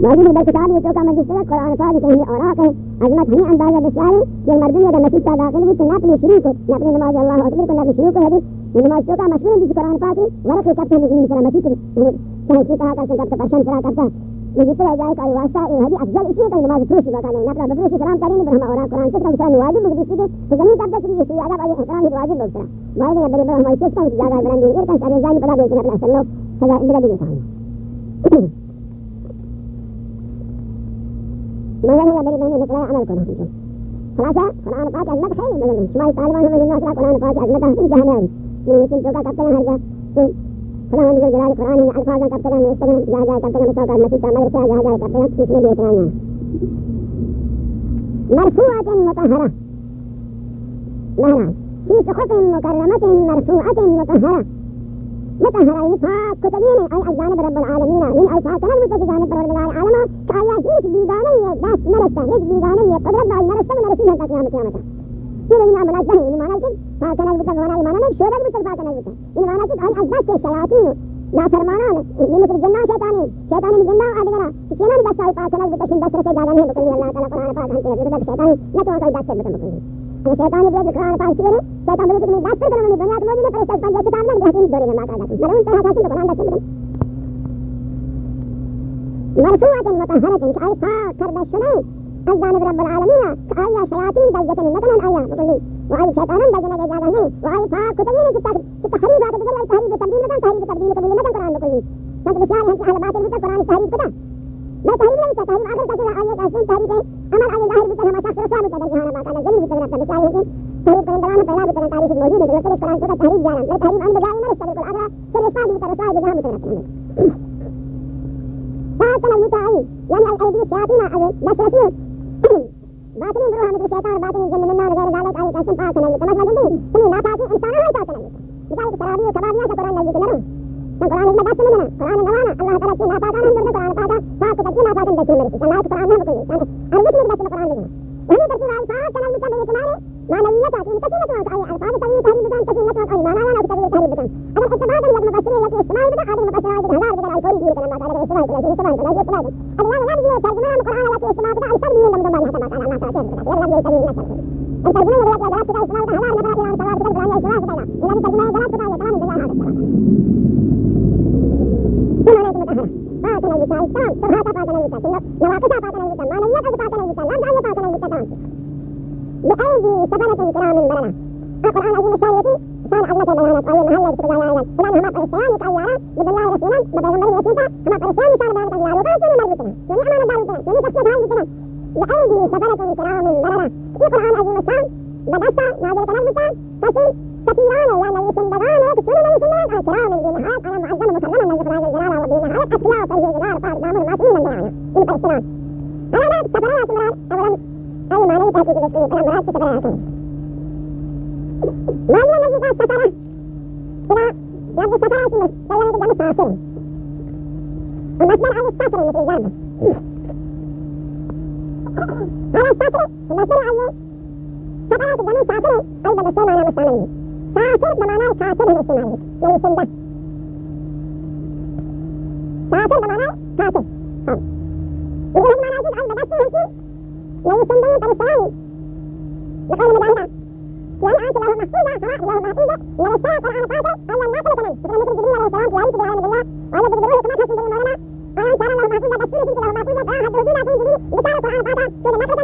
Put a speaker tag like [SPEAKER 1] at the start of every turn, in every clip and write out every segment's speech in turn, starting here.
[SPEAKER 1] معلوم ہے بلکہ تعالی تو کا مجلس قرآن پاک کہیں اور آ کہیں عظمت ہمیں اندازہ بسیار ہے کہ مردوں نے مسجد کا داخل ہوئی تو نہ اپنی شروع کو نہ اپنی نماز اللہ اکبر کو نہ شروع کو ہے نماز تو کا مشہور ہے قرآن پاک ورق کرتے ہیں لیکن سلام مسجد سلام کی کہا کرتے کرتے پرشن سرا کرتا مجھے تو جائے کا واسطہ ہے ہدی افضل اسی کا نماز فروش کا نہیں نہ بدر سے سلام کریں ہم اور قرآن سے سلام واجب ہے کسی کے زمین تب تک یہ آداب ہے احترام واجب ہے بھائی نے بڑے بڑے ہمارے سے زیادہ بڑا دیں کہ سارے جان بڑا دیں گے اپنا سلام ہزار اندر دیں مگر هي بني بني مثلا عمل كنا نشوف خلاص قرآن پاک عظمت خیلی مگر شما طالبان هم جنات قرآن پاک عظمت هم جهنم من يمكن توقع كابتن هرجا فلان من جلال القرآن الفاظا كابتن يشتغل جا جا كابتن مسوقا المسيطة مدرسة جا جا كابتن تشمي بيتنا مرفوعة مطهرة مهلا في صحف مكرمة مرفوعة مطهرة. مطهرة نفاق كتبين أي أجانب رب العالمين من ألفاظ كان المتجانب پروردگار عالم كايا هيك بيدانية داس مرسة هيك بيدانية قدرت باي مرسة من رسيها تا قيامة قيامة یہ نہیں مانا ذہن یہ مانا کہ پاک نہ بتا مانا مانا نہیں شورا بتا پاک نہ بتا یہ مانا کہ اي ازواج کے شیاطین لا فرمانان من مثل الجنة شيطانين شيطان الجنة أدغنا شيطان بس أي پاک نہ بتا شن دس رسے جانا نہیں بکلی اللہ تعالی قرآن پاک ہم کے رب شیطان نہ تو کوئی دس بتا بکلی یہ شیطان بھی قرآن پاک چیرے شیطان بولے کہ دس پر کرنے دنیا کو موجود ہے، فرشتہ پاک کتاب میں حکیم دورے میں ماتا جاتی مرون طرح کا قرآن دس بتا مرفوعة مطهرة كأي پاک کردہ شنائے الجانب رب العالمين كأي شياطين دجة مثلا أي بقولي وأي شيطان دجة نجا جانا هي وأي فا كتير تك تحريب هذا تقول تحريب تبديل مثلا تحريب تبديل تبديل مثلا قرآن بقولي فانت بسيار هم على باطل مثلا قرآن تحريب كذا ما تحريب لا تحريب آخر كذا آية كاسين تحريب أمر آية ظاهر مثلا ما شخص رسول مثلا جهانا ما كان زلي مثلا نفسه بسيار هم تحريب قرآن دلالة بلا مثلا تاريخ الموجود مثلا كلش قرآن كذا تحريب جانا لا تحريب عن بجاي ما نستمر كل آخر كلش فاضي مثلا رسول جهانا مثلا فاكن المتعين يعني الأيدي الشياطين بس رسول باطنی گروہ مثل شیطان باطنی جن من النار غیر ذلك عليك اسم پاک نہیں تمش مجن سنی نا پاکی انسان پاک نہیں بجائے شرابی و کبابیاں سے قرآن نہیں کرنا قرآن میں بس نہیں قرآن نوانا اللہ تعالی کی نا پاک ہم در قرآن پاک پاک تک نا پاک دے میرے اللہ کی قرآن میں کوئی ہر مجھ میں بس قرآن نہیں وہی ترتیب آئی پاک کلام مطلب یہ تمہارے معنویت ہے کہ کسی نہ تو آئی الفاظ تبھی تحریر بدان کسی نہ تو آئی معنی والا تبھی تحریر بدان اگر اتباع یہ مفسر ہے کہ استعمال بدا آدم مفسر ہے ہزار بدل آئی کوئی بھی کلام تعالی استعمال بدا استعمال بدا استعمال اگر انا نبي ترجمه القران على كيف استعمال بدا اي تبديل من ضمن هذا ما الله تعالى يلا نبي تبديل نشر الترجمه اللي بدا دراسه بدا استعمال بدا هزار بدا الى استعمال بدا القران استعمال بدا الى الترجمه دراسه بدا تمام بدا هذا ثم انا باطلا لساء الشام شبهات باطلا لساء نواقصها باطلا لساء ما لم يفعل باطلا لساء لم تعي باطلا لساء تمام بأيدي سبلة كرام برنا القرآن العظيم الشاريتي شان عظمة بيانات قوية مهلا يشتغل يا عيال إذا هما قرشتيان يتعيارا بدل الله رسولا ببيغمبر يسيطا هما قرشتيان يشان ذلك اليارو كان سوني مربتنا سوني أمام الدار الزنا سوني شخصية هاي الزنا بأيدي سبلة كرام برنا في القرآن العظيم الشام بدأت نازل كلام بسان تصل فقيرانه يعني الاسندقانه تقولي من الاسندق الكرام الجنحات أنا معظمه مكرمه من ذكر هذا الجلال وبنهايه اتقياء وطريق الجدار فاض دامر معصومين من بيعنا من فلسطين أنا سفرها سمران أولا أي ما نبي تأتي بسوء أنا مرات سفرها كان ما هي الذي قال سفرها إلى لفظ سفرها شمس بيّن جدا مصافين المصدر على السفر مثل ضربة على السفر المصدر على سفرها جدا مصافين أيضا بسيما أنا مستعملين ساطر بمعنى كاتب الاجتماعي ليس ده ساطر بمعنى كاتب حاضر يجي لازم أنا ازيد عن بدات فهمتي ليس ده برشتاوي لقول المدعي يعني آت له محفوظة قراء له محفوظة من اشترى قرآن فاتح أن الناس لكمان فكرة مثل جبريل عليه السلام في آية في عالم الله وأن تجبروه كما تحسن به مولانا قال إن شاء الله محفوظة بس كنت له محفوظة فأحد رسولها في جبريل بشارة قرآن فاتح شو المخرج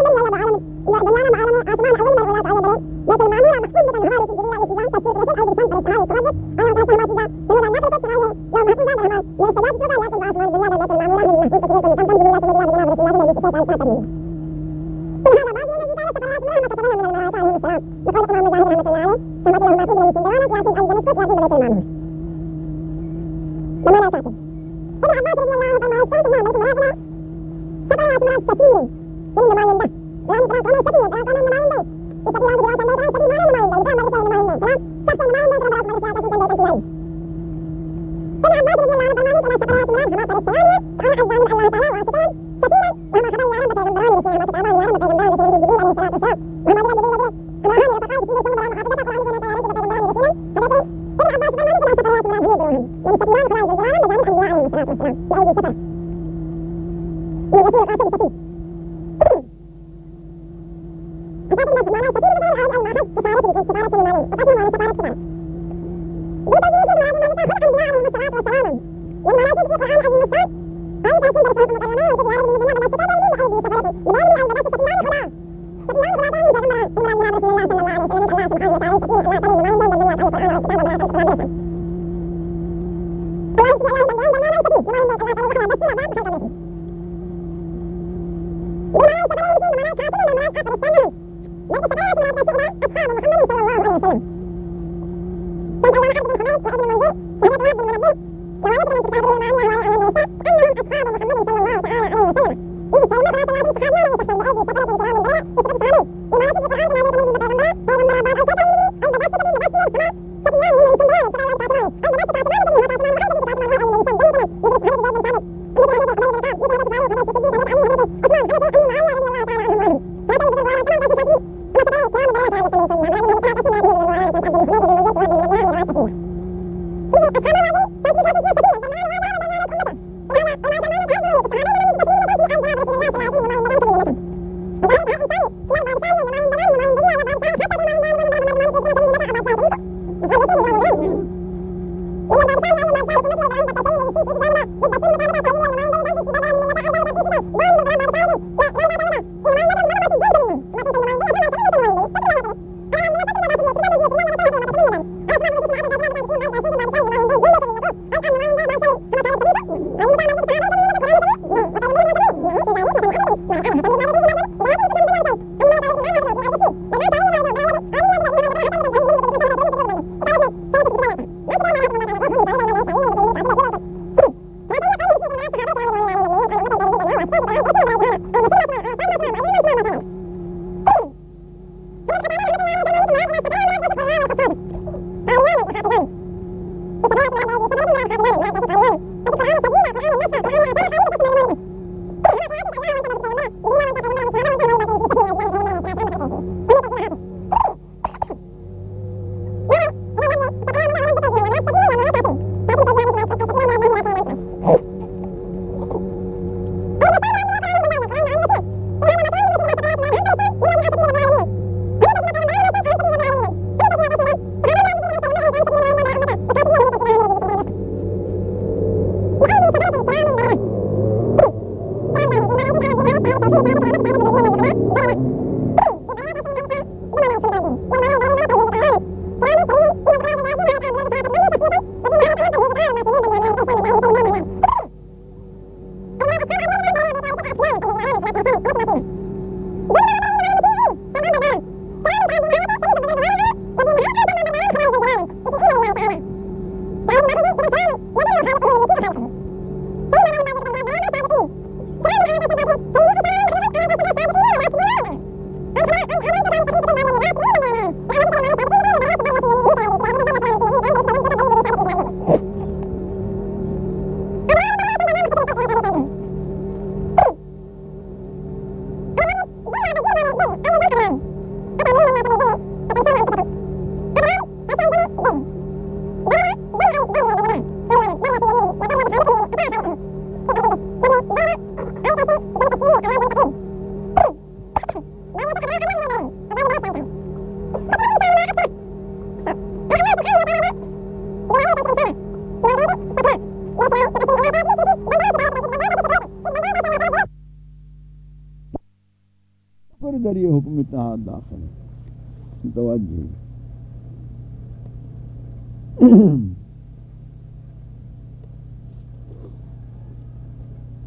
[SPEAKER 1] متوجہ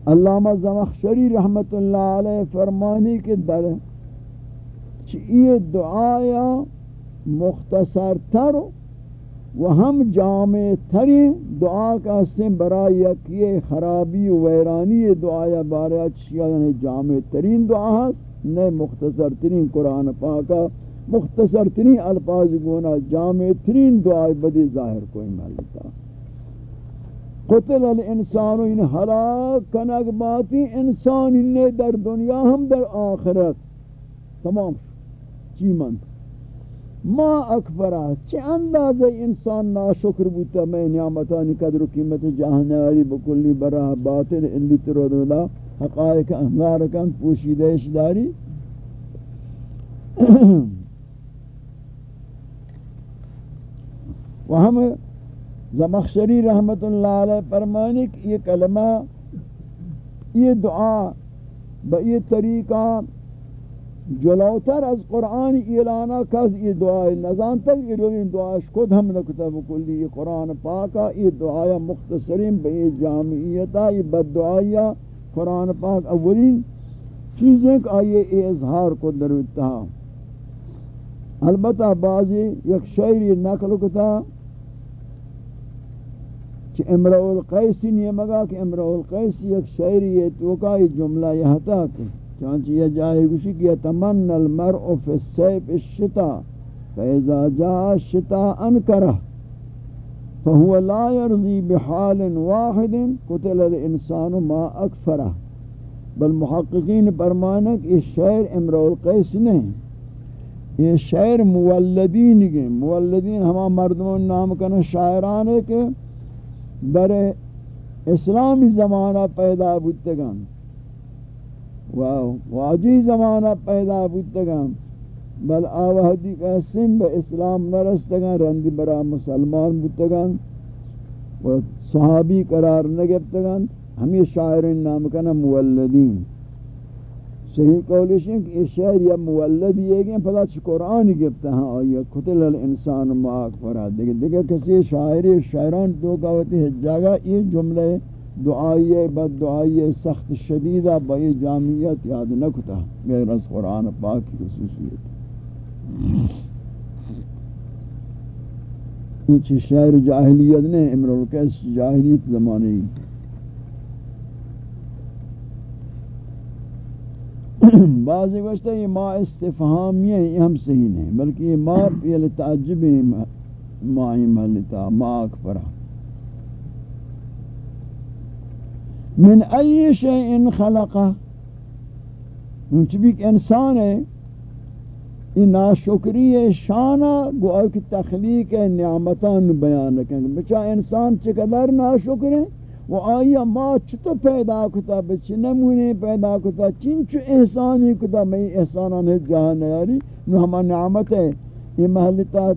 [SPEAKER 1] علامہ زمخشری رحمت اللہ علیہ فرمانی کے در یہ دعایا مختصر تر و ہم جامع تری دعا کا سن برای یکی خرابی و ویرانی دعایا بارے اچھی یعنی جامع ترین دعا ہے نئے مختصر ترین قرآن پاکہ مختصر ترین الفاظ گونا جامع ترین دعائی بدی ظاہر کوئی ملتا۔ قتل الانسان ان حلاق کنگ باتی انسان انہیں در دنیا ہم در آخرت۔ تمام چی مند ما اکبرہ چی انداز انسان ناشکر بوتا میں نعمتانی قدر و قیمت جہنیاری بکلی براہ باطل اللی ترودولا
[SPEAKER 2] حقائق اہنگارکن پوشیدہ اشداری ہم و ہم زمخشری رحمت اللہ علیہ فرمانی کہ یہ کلمہ، یہ دعا با یہ طریقہ جلوتر از قرآن اعلانہ کز یہ دعا نظام تک یہ روی دعاش خود ہم نکتا بکلی یہ قرآن پاکا، یہ دعا مختصرین با یہ جامعیتا، یہ بد دعایا قرآن پاک اولین چیزیں کہ آئیے اظہار کو دروتا البتہ بعضی یک شعری نقل کتا کہ امرؤ القیسی نہیں مگا کہ امرؤ القیسی ایک شعری ہے تو کا یہ جملہ یہ ہتا کہ چانچہ یہ جائے گوشی کہ یتمنى المرء في السیب الشتاء فإذا جاء الشتاء انکرہ۔ فهو لا يرضي بحال واحد، قتل الانسان ما اکفرہ۔ بل محققین فرمانک یہ شعر امرؤ القیس نہیں، یہ شعر مولدین گئے مولدین ہما مردمون نام کنا شاعران ہے کہ در اسلامی زمانہ پیدا بودتگان۔ واجی زمانہ پیدا بودتگان۔ بل آوہدی قسم با اسلام نرستگان، رندی برا مسلمان بودتگان۔ و صحابی قرار نگبتگان ہمیں شاعرین نام کنا مولدین۔ صحیح قولش ہے کہ یہ شعر یا مولد یہ گئے پدا چھ قرآن گفتا ہاں آیا قتل الانسان معاق فراد دیکھ دیکھ کسی شاعری شاعران تو کہوتی ہے جاگہ یہ جملے دعائی بد دعائی سخت شدیدہ با جامعیت یاد نکتا غیر از قرآن پاک کی خصوصیت۔ یہ چھ شاعر جاہلیت نے امرالکس جاہلیت زمانے بعضی گوشتا یہ ما استفہامی ہے یہ ہم صحیح نہیں بلکہ یہ ما پیل تعجب مائی محلتا ما اکبرہ من ای شیئن خلقہ من چبی انسان ہے یہ ناشکری شانہ گو کی تخلیق نعمتان بیان کریں بچا انسان چقدر ناشکر ہے؟ و آیا ما چطور پیدا کتا؟ بچی نمونے پیدا کتا؟ چنچو احسانی کتا؟ میں احسانان ہے جہاں نیاری. نو ہما نعمت ہے یہ محلتا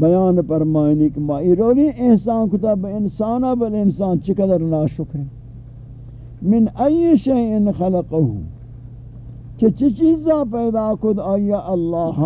[SPEAKER 2] بیان فرمائنی کہ ما ایرولی احسان کتا با انسانا بل انسان چقدر ناشکر من ای شیئن خلقہو چه چه چیزا پیدا کد؟ آیا اللہ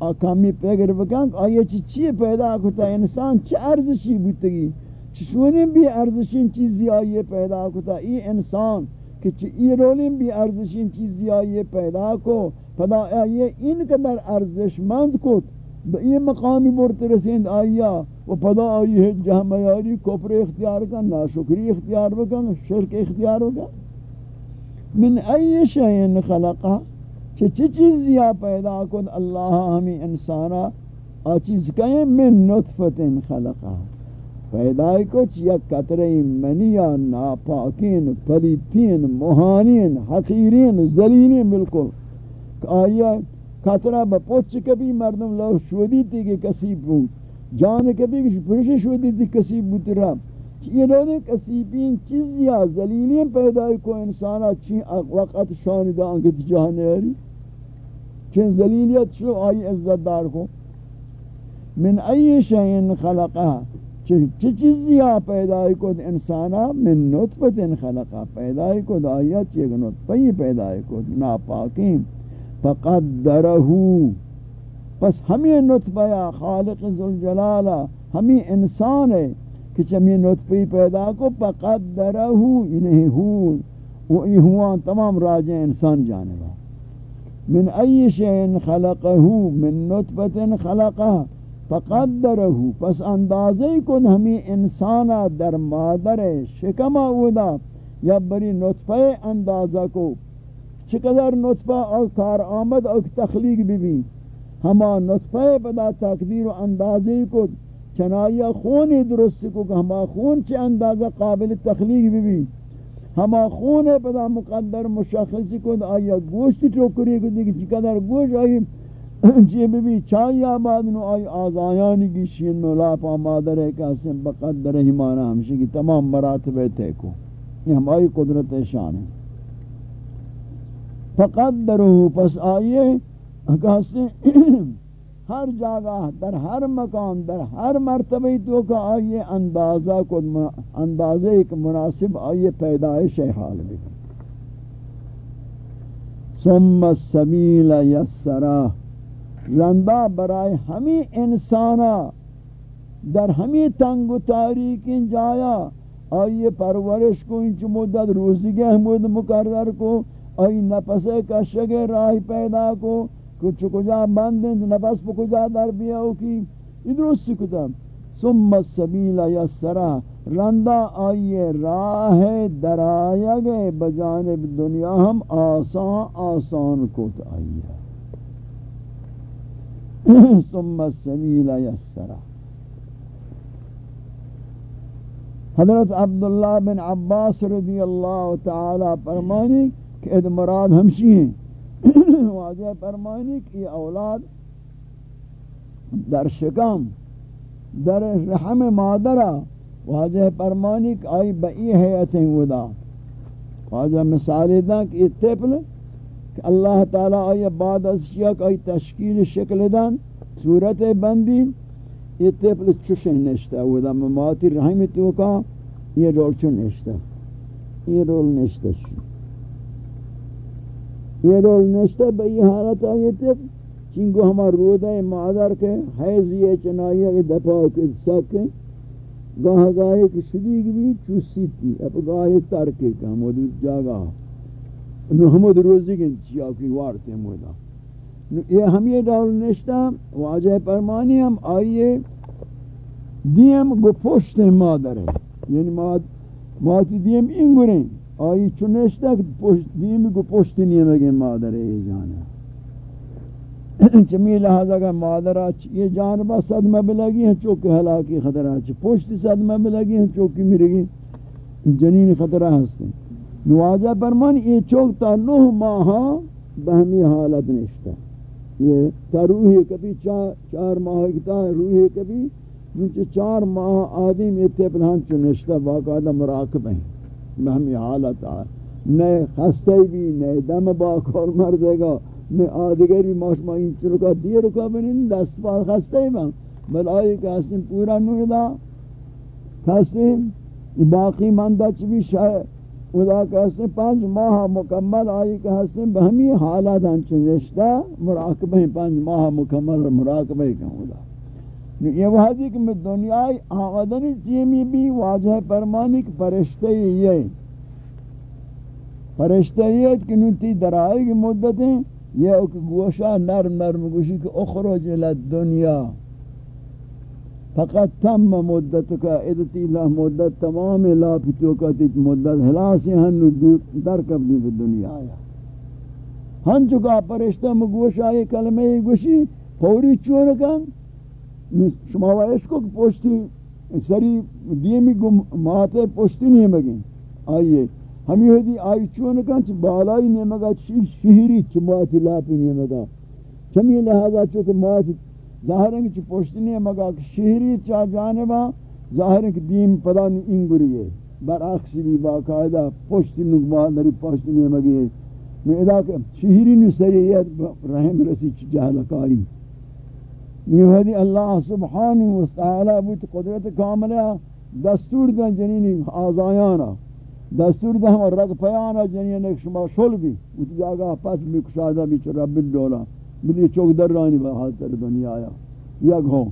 [SPEAKER 2] آکامی پیگر بکن آیا چه چی پیدا کتا؟ انسان چه ارزشی بودتگی چشونی بھی ارزشین چیزی آئیے پیدا کتا۔ ای انسان کہ ای رولین بھی ارزشین چیزی آئیے پیدا کو۔ پدا آئیے ان قدر ارزش مند کت۔ با ای مقامی برت رسیند آئیا۔ و پدا آئیے جہاں میاری کفر اختیار کن، ناشکری اختیار بکن، شرک اختیار بکن۔ من ای شئین خلقا؟ چه چه چیزی پیدا کن؟ اللہ ہمیں انسانا آ چیز کہیں، من نطفت خلقا۔ پیدای کو چیا قطره منیا ناپاکین، پلیتین، مہانین، حقیرین ذلینین بالکل۔ آیا قطره با پوچ کبھی مردم لو شودی تھی کہ کسی بود جان کبھی پرش شودی تھی کسی بود رب یہ لوگ کسیبین چیزیا ذلیلین پیدای کو انسانا چین وقت شان دان کے جہانے ہری چین ذلیلیت شو آئی عزت دار کو۔ من ای شئین خلقها چه چیزی ها پیدای کد انسانا من نطفت خلقا. پیدای کد آیت چیگ نطفی پیدای کد ناپاکیم. فقدرہو پس ہمیں نطفہ خالق ذوالجلالہ ہمیں انسان ہے کہ چمی نطفی پیدا کو فقدرہو یعنی ہو وہ ہوا تمام راجع انسان جانبا. من ای شئن خلقہو من نطفت خلقہ فقدرہ پس اندازے کن ہمیں انسانا در مادر شکما اودا یا بری نطفہ اندازہ کو. چقدر نطفہ اور کار آمد اور تخلیق بھی بھی ہما نطفہ بدا تقدیر و اندازے کو چنائیہ خون درست کو کہ ہما خون چے اندازہ قابل تخلیق بھی بھی ہما خون بدا مقدر مشخص کو آیا گوشت ٹوکری کو دیکھ چقدر گوشت آئی جی بی بی چاہی آباد نو آئی آزایانی کی شین مولا پا مادر ہے کہ اسم بقدر ہی مانا ہمشہ کی تمام مراتب تیکو یہ ہماری قدرت شان ہے۔ فقدروا پس آئیے کہ کہتے ہر جگہ در ہر مکان، در ہر مرتبہ تو کا آئیے اندازہ کو اندازہ ایک مناسب آئیے پیدائش حال بھی۔ ثم السبیل یسرا رندہ برائے ہمیں انسانا، در ہمیں تنگ و تاریک جایا۔ آئیے پرورش کو انچ مدت روزی کے حمود مقرر کو، آئی نفس کشگ راہ پیدا کو۔ کچھ کجا بندیں نفس پہ کجا در بیاو کی۔ ادرست کتا۔ ثم السبیل یسرا۔ رندہ آئیے راہ درائے گئے۔ بجانب دنیا ہم آسان آسان کو آئیے ثم السبیل یسرا حضرت عبداللہ بن عباس رضی اللہ تعالی فرمانی کہ اد مراد ہمشی ہیں۔ واضح فرمانی کہ یہ اولاد در شکم، در رحم مادرہ، واضح فرمانی کہ آئی بئی حیتیں ودا۔ واضح مثال دا کہ یہ تپل کہ اللہ تعالی آئی بعد از شیعہ آئی تشکیل شکل دن صورت بندی، یہ تپل چوشیں نشتا ودا مماتی رحمی تو کا، یہ رول چون نشتا یہ رول نشتا یہ رول نشتا بئی حالت آئی تپل چنگو ہما رودہ مادر کے حیض یہ چنائی ہے، دفاع کے سکیں گاہ گاہے کی شدیق بھی چوسی تھی اب گاہے ترکے کا حمود جاگا نو حمود روزی کے چیا کی وارتے مودا نو یہ ہم یہ ڈال نشتا واجہ پرمانی ہم آئیے دیم گو پشت مادر ہے یعنی ماد ماتی دیم انگریں آئی چونشتا کہ دیم گو پشت نیم نیمگے مادر ہے یہ جانا چمی لہذا کہ مادرہ یہ جانبہ صدمہ بلگی ہیں چوکے ہلاکی خطرہ چھ پوشتی صدمہ بلگی ہیں چوکی مرگی جنین خطرہ ہستے ہیں نوازہ پرمان یہ چوکتا نوہ ماہا بہمی حالت نشتا یہ تا روحی کبھی چار ماہ کتا روحی کبھی نچے چار ماہ آدم یہ تیپلہن چو نشتا باقاعدہ مراقب ہیں۔ بہمی حالت آئے نئے خستے بھی، نئے دم باک اور مردے گا میں آدگر بھی ماشما این چلکا دیر کا بنین، دست پار خستے ہیں بل آئی کہ حسن پورا نویدہ خستے باقی مندہ چبی شاید ادا کہ حسن پانچ ماہ مکمل آئی کہ حسن بہمی حالات ہنچن رشتہ، مراقبہ پانچ ماہ مکمل مراقبہ ہیں ادا یہ وحدی کہ میں دنیای آمدنی چیمی بھی واجہ فرمانی کہ فرشتے یہ فرشتے یہ کہ نتی درائے کی مدتیں، یہ اوک گوشا نرم نرم گوشی کہ اخرج الدنیا۔ فقط تم مدت کا ادتی لا مدت تمام لا پتو کا تیت مدت حلاسی ہن در کبنی في دنیا. آیا. ہن چکا پرشتہ مگوشا یہ کلمہ گوشی فوری چون کن شما وائش کو پوشتی سری دیمی گم ماتے پوشتی نہیں مگیں آئیے. ہمی ہوئی آئی چون کن چھ بالائی نیمگا چھ شہری چھ مواتی لاپی نیمگا چمی لہذا چونکہ مواتی ظاہر ہے کہ چھ پوشتی نیمگا شہری چاہ جانبا ظاہر ہے کہ دیم پدا انگری ہے۔ برعکسی بھی باقاعدہ پوشتی نگما دری پوشتی نیمگی ہے نو ادا کہ شہری نو سریعت رحم رسی چھ جہلکائی نو ہوئی اللہ سبحانہ وستعالی بوت قدرت کاملہ دستور دن جنینی آزایانا۔ دستور ده ہم رگ پیانا جنین ایک شما شل بھی۔ اسی جاگہ پس بھی کشادہ بھی چرا بالدولا بلی چوک در رانی با حاضر دنیا آیا یک ہوں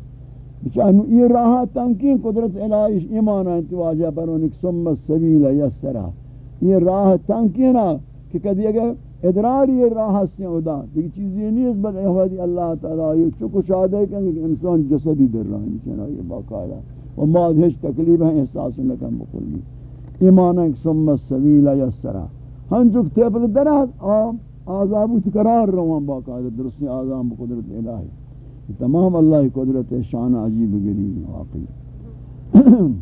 [SPEAKER 2] بچانو یہ راہ تنکین قدرت الہیش ایمان آئین تو پر انک سم السبیل یسرہ یہ راہ تنکینا کہ کدی اگر ادرار یہ راہ ہستے ہیں ادا دیکھ چیز یہ نہیں ہے بل احوادی اللہ تعالی یہ چکو شادہ کہ انسان جسدی در رانی چنا یہ باقاعدہ وما دھش تکلیف ہے احساس نکم بکلی ایمان ایک سم السبیل یسرا ہن جو تیبل درات آزاب تکرار روان باقاعدہ درستی آزام بقدرت الہی. تمام اللہ قدرت شان عجیب گری واقعی.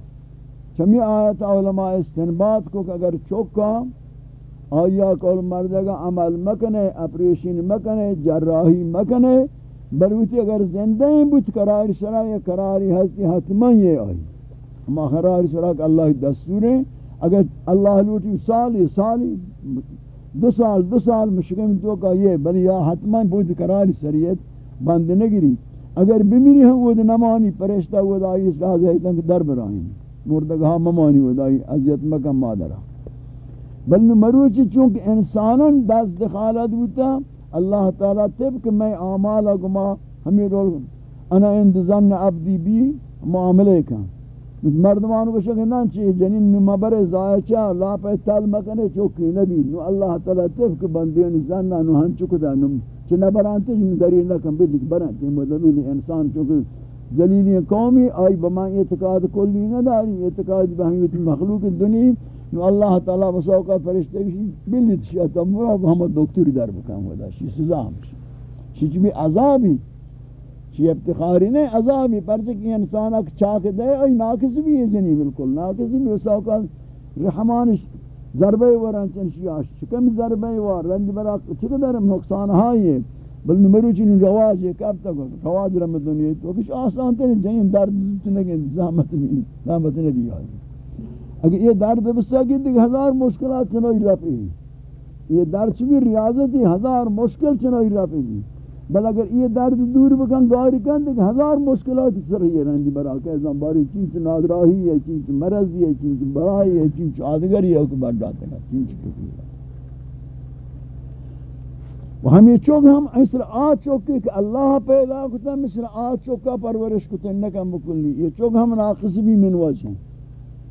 [SPEAKER 2] چمی آیت علماء استنباد کو کہ اگر چوکا، آیا کول مردگا عمل مکنے، اپریشن مکنے، جراحی مکنے بلوتی اگر زندہ ہیں بوت قرار سرا، یا قراری ہستی حتما یہ آئی. ہما قرار سرا کہ اللہ دستور ہے اگر اللہ لوٹی سالی سالی دو سال دو سال مشکم تو کا یہ بلی یا حتما بود قرار شریعت بند نگری اگر بمیری ہم وہ نمانی پرشتہ وہ دائی اس لحاظ ہے کہ در براہیم۔ مردگاہ ہاں ممانی وہ دائی عزیت مکم مادرہ۔ بل مروچی چونکہ انساناً دست دخالت ہوتا، اللہ تعالیٰ طبق میں اعمال گما ہمیں رول، انا اندزن عبدی بی معاملے کا۔ مردمان کو شکر نہ چاہیے جنین نو نمبر زائچہ لا پہ تال مکنے چوکی نبی، نو اللہ تعالیٰ طبق بندیان زن نو ہن چکو چکتا نو چھ نبرانتے جن دری لکم بدک برانتے مدبین انسان چونکہ جلیلی قومی، آئی بما اعتقاد کلی نہ داری اعتقاد بہنگیت مخلوق دنی، نو اللہ تعالی وسوقا فرشتے کی بلیت شیطا مرا ہم دکتری در بکن ودا شی سزا ہم شی چی بھی عذابی چی افتخاری نہیں عذابی پرچہ کی انسان اک چاک دے، ای ناقص بھی ہے جنی بالکل، ناقص بھی وسوقا رحمان ضربے وران چن شیاش چکم ضربے ور رنج برا چقدر نقصان ہائی بل نمرو چنین رواج ہے، کب تک رواج رم دنیا تو کچھ آسان تے جنین درد تنگے زحمت نہیں زحمت نہیں آئی اگر یہ درد بسا کی دیکھ، ہزار مشکلات چنوئی رفی یہ درد چمی ریاضتی ہزار مشکل چنوئی رفی بل اگر یہ درد دور بکن، گاری کن، دیکھ ہزار مشکلات سر یہ رہنی برا کہ ازم باری چینچ نادراہی ہے چینچ مرضی ہے چینچ برائی ہے چینچ آدگری ہے کہ بڑھ جاتے ہیں چینچ کسی ہے۔ و ہمیں چوک ہم مثل آ چوکی کہ اللہ پیدا کتا، مثل آ چوکا پرورش کتا نکم بکلی یہ چوک ہم ناقص بھی من وجہ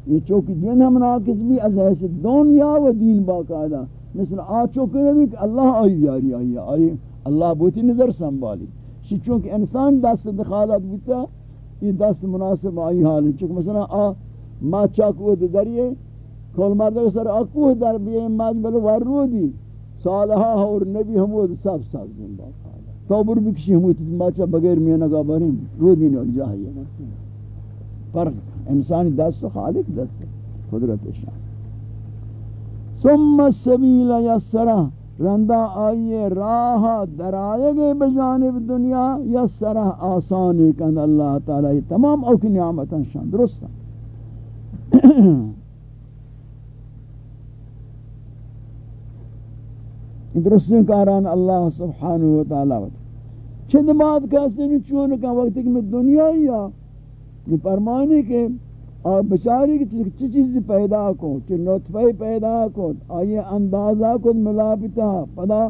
[SPEAKER 2] یہ چوکی دین ہم ناقص بھی از ایسے دنیا و دین باقاعدہ۔ مثل آ چوکی نبی کہ اللہ آئی دیاری آئی آئی اللہ بوتی نظر سنبالی شی چونکہ انسان دست دخالت بوتا یہ دست مناسب آئی حال چونکہ مثلا آ، ما چاکو دریئے، کھول مردہ سر آکوہ در بیئے مجبل ور دی۔ صالحہ اور نبی ہمود سب سب زندہ۔ تو بر بکشی ہمود ماچا بغیر میں نگا بریم رو دین جاہیے پر انسانی دست خالق دست قدرت شان۔ ثم السبیل یسرہ۔ رندہ آئیے راہ درائے گئے بجانب دنیا یسرہ آسانی کن اللہ تعالی تمام اوکی نعمتاں شان درستاں درستن کاران اللہ سبحانہ و تعالی۔ چند بات کہتے ہیں چون کا وقت کہ میں دنیا یا، یہ فرمانی کہ اور بچاری کی چی چیز پیدا کو چی نطفہ پیدا کو آئیے اندازہ کو ملابتا پدا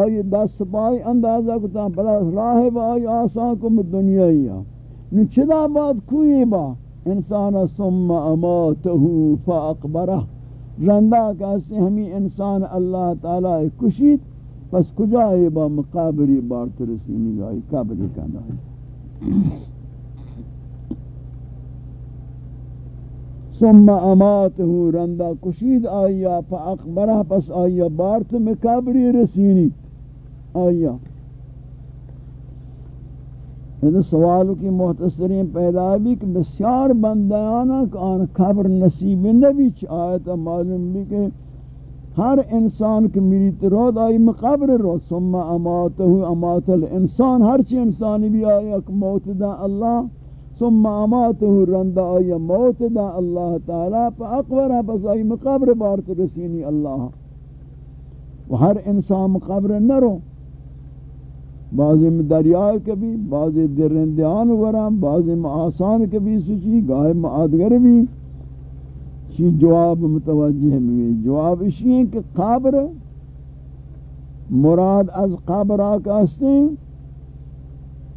[SPEAKER 2] آئیے دست پائی اندازہ کو تا پدا راہ با آئی آسان کو دنیا یا نو چدا بات کوئی با؟ انسان ثم اماتہو فاقبرہ رندہ کہتے ہمیں انسان اللہ تعالی کشید، پس کجا ہے با مقابری بارت رسینی گائی، قابری کہنا ہے۔ ثم اماته رندہ کشید آیا، پا فاقبرہ پس آیا بارت مقابری رسینی۔ آیا۔ یہ سوال کی محتصرین پیدا بھی کہ بسیار بندیانا کہ آن قبر نصیب نبی چھ آیتا معلوم بھی کہ ہر انسان کی میری ترود آئی مقابر رو۔ ثم اماتہو امات الانسان، ہر چی انسانی بھی آئی کہ موت دا اللہ۔ ثم اماتہو رندہ آئی موت دا اللہ تعالی، پا اقبرہ بس آئی مقابر بارت رسینی اللہ۔ و ہر انسان مقابر نہ رو بعضی میں دریائے کبھی، بعضی درندیان ورم بعضی میں آسان کبھی سچی گائے معادگر بھی۔ چی جواب متوجہ بھی۔ جواب اسی ہیں کہ قبر مراد از قبر آکا ہیں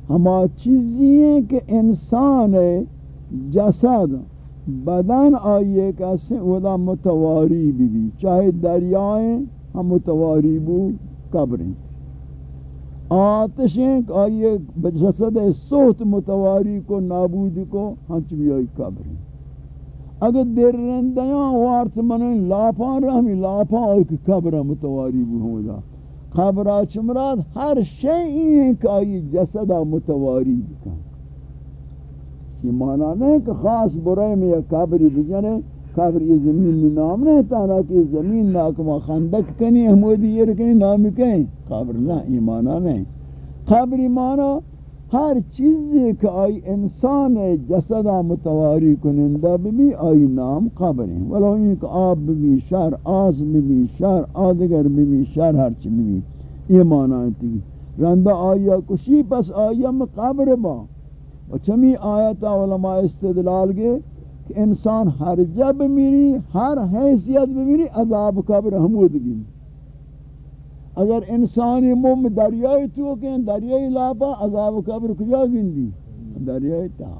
[SPEAKER 2] ہما چیزی ہیں کہ انسان جسد، بدن آئیے کہتے ہیں وہ متواری بھی بھی۔ چاہے دریائیں ہم متواری بو قبریں آتشیں کہ آئیے جسد صوت متواری کو، نابود کو، ہنچ بھی آئی قبر اگر دیر رندیاں وارت منن لاپان رہمی لاپان آئی کہ قبر متواری بھی ہوں دا چمراد ہر شئی ہیں کہ آئی جسدہ متواری بکن. یہ معنی نہیں کہ خاص برائے میں یہ قبری بجنے قبر یہ زمین میں نام نہیں تانا کہ زمین ناکما خندق کنی احمودی یہ رکنی نامی کہیں قبر نہ یہ معنی نہیں قبری معنی ہر چیزی کہ آئی انسان جسدہ متواری کنندہ بھی آئی نام قبر ہیں ولو ان کہ آب بھی شر آس بھی شر آدگر بھی شر ہر چی بھی یہ معنی تھی رندہ آیا کشی، پس آیا میں قبر با و چمی آیتا علماء استدلال گے کہ انسان ہر جب میری ہر حیثیت میری عذاب قبر حمود گی. اگر انسانی مم دریائی تو کہ دریائی لاپا عذاب قبر کجا گندی؟ دریائی تا۔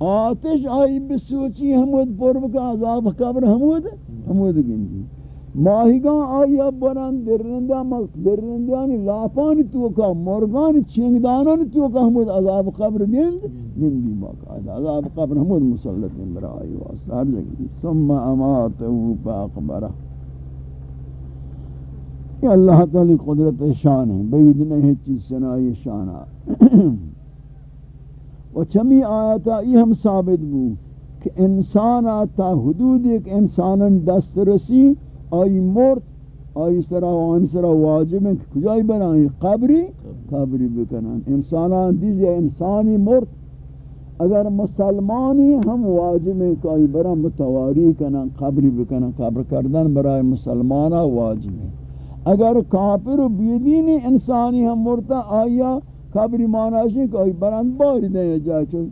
[SPEAKER 2] آتش آئی بسوچی حمود پرب کا عذاب قبر حمود حمود گندی۔ ماہیگان آیا بران درندہ درندیانی لاپانی توکا مرگانی چنگدانانی توکا حمود عذاب قبر گند، گندی باقاعدہ عذاب قبر حمود مسلط برائی واسطہ۔ ہر جگہ ثم اماتو پا اقبرہ یہ اللہ تعالی قدرت شان ہے بعید نہیں چیز سنائی شانہ و چمی آیتا یہ ہم ثابت بو کہ انسان آتا حدود ایک انسان دست رسی، آئی مرد، آئی سرا وان سرا واجب ہے کہ کجائی بنائی؟ قبری؟ قبری بکنن۔ انسانان دیزی انسانی مرد؟ اگر مسلمانی ہم واجب ہیں کہ آئی برا متواری کنن، قبری بکنن، قبر کردن برای مسلمانا واجب ہے اگر کافر و بیدین انسانی ہم مرتا آیا قبری معنی کہ آئی برند بار دیں جائے چون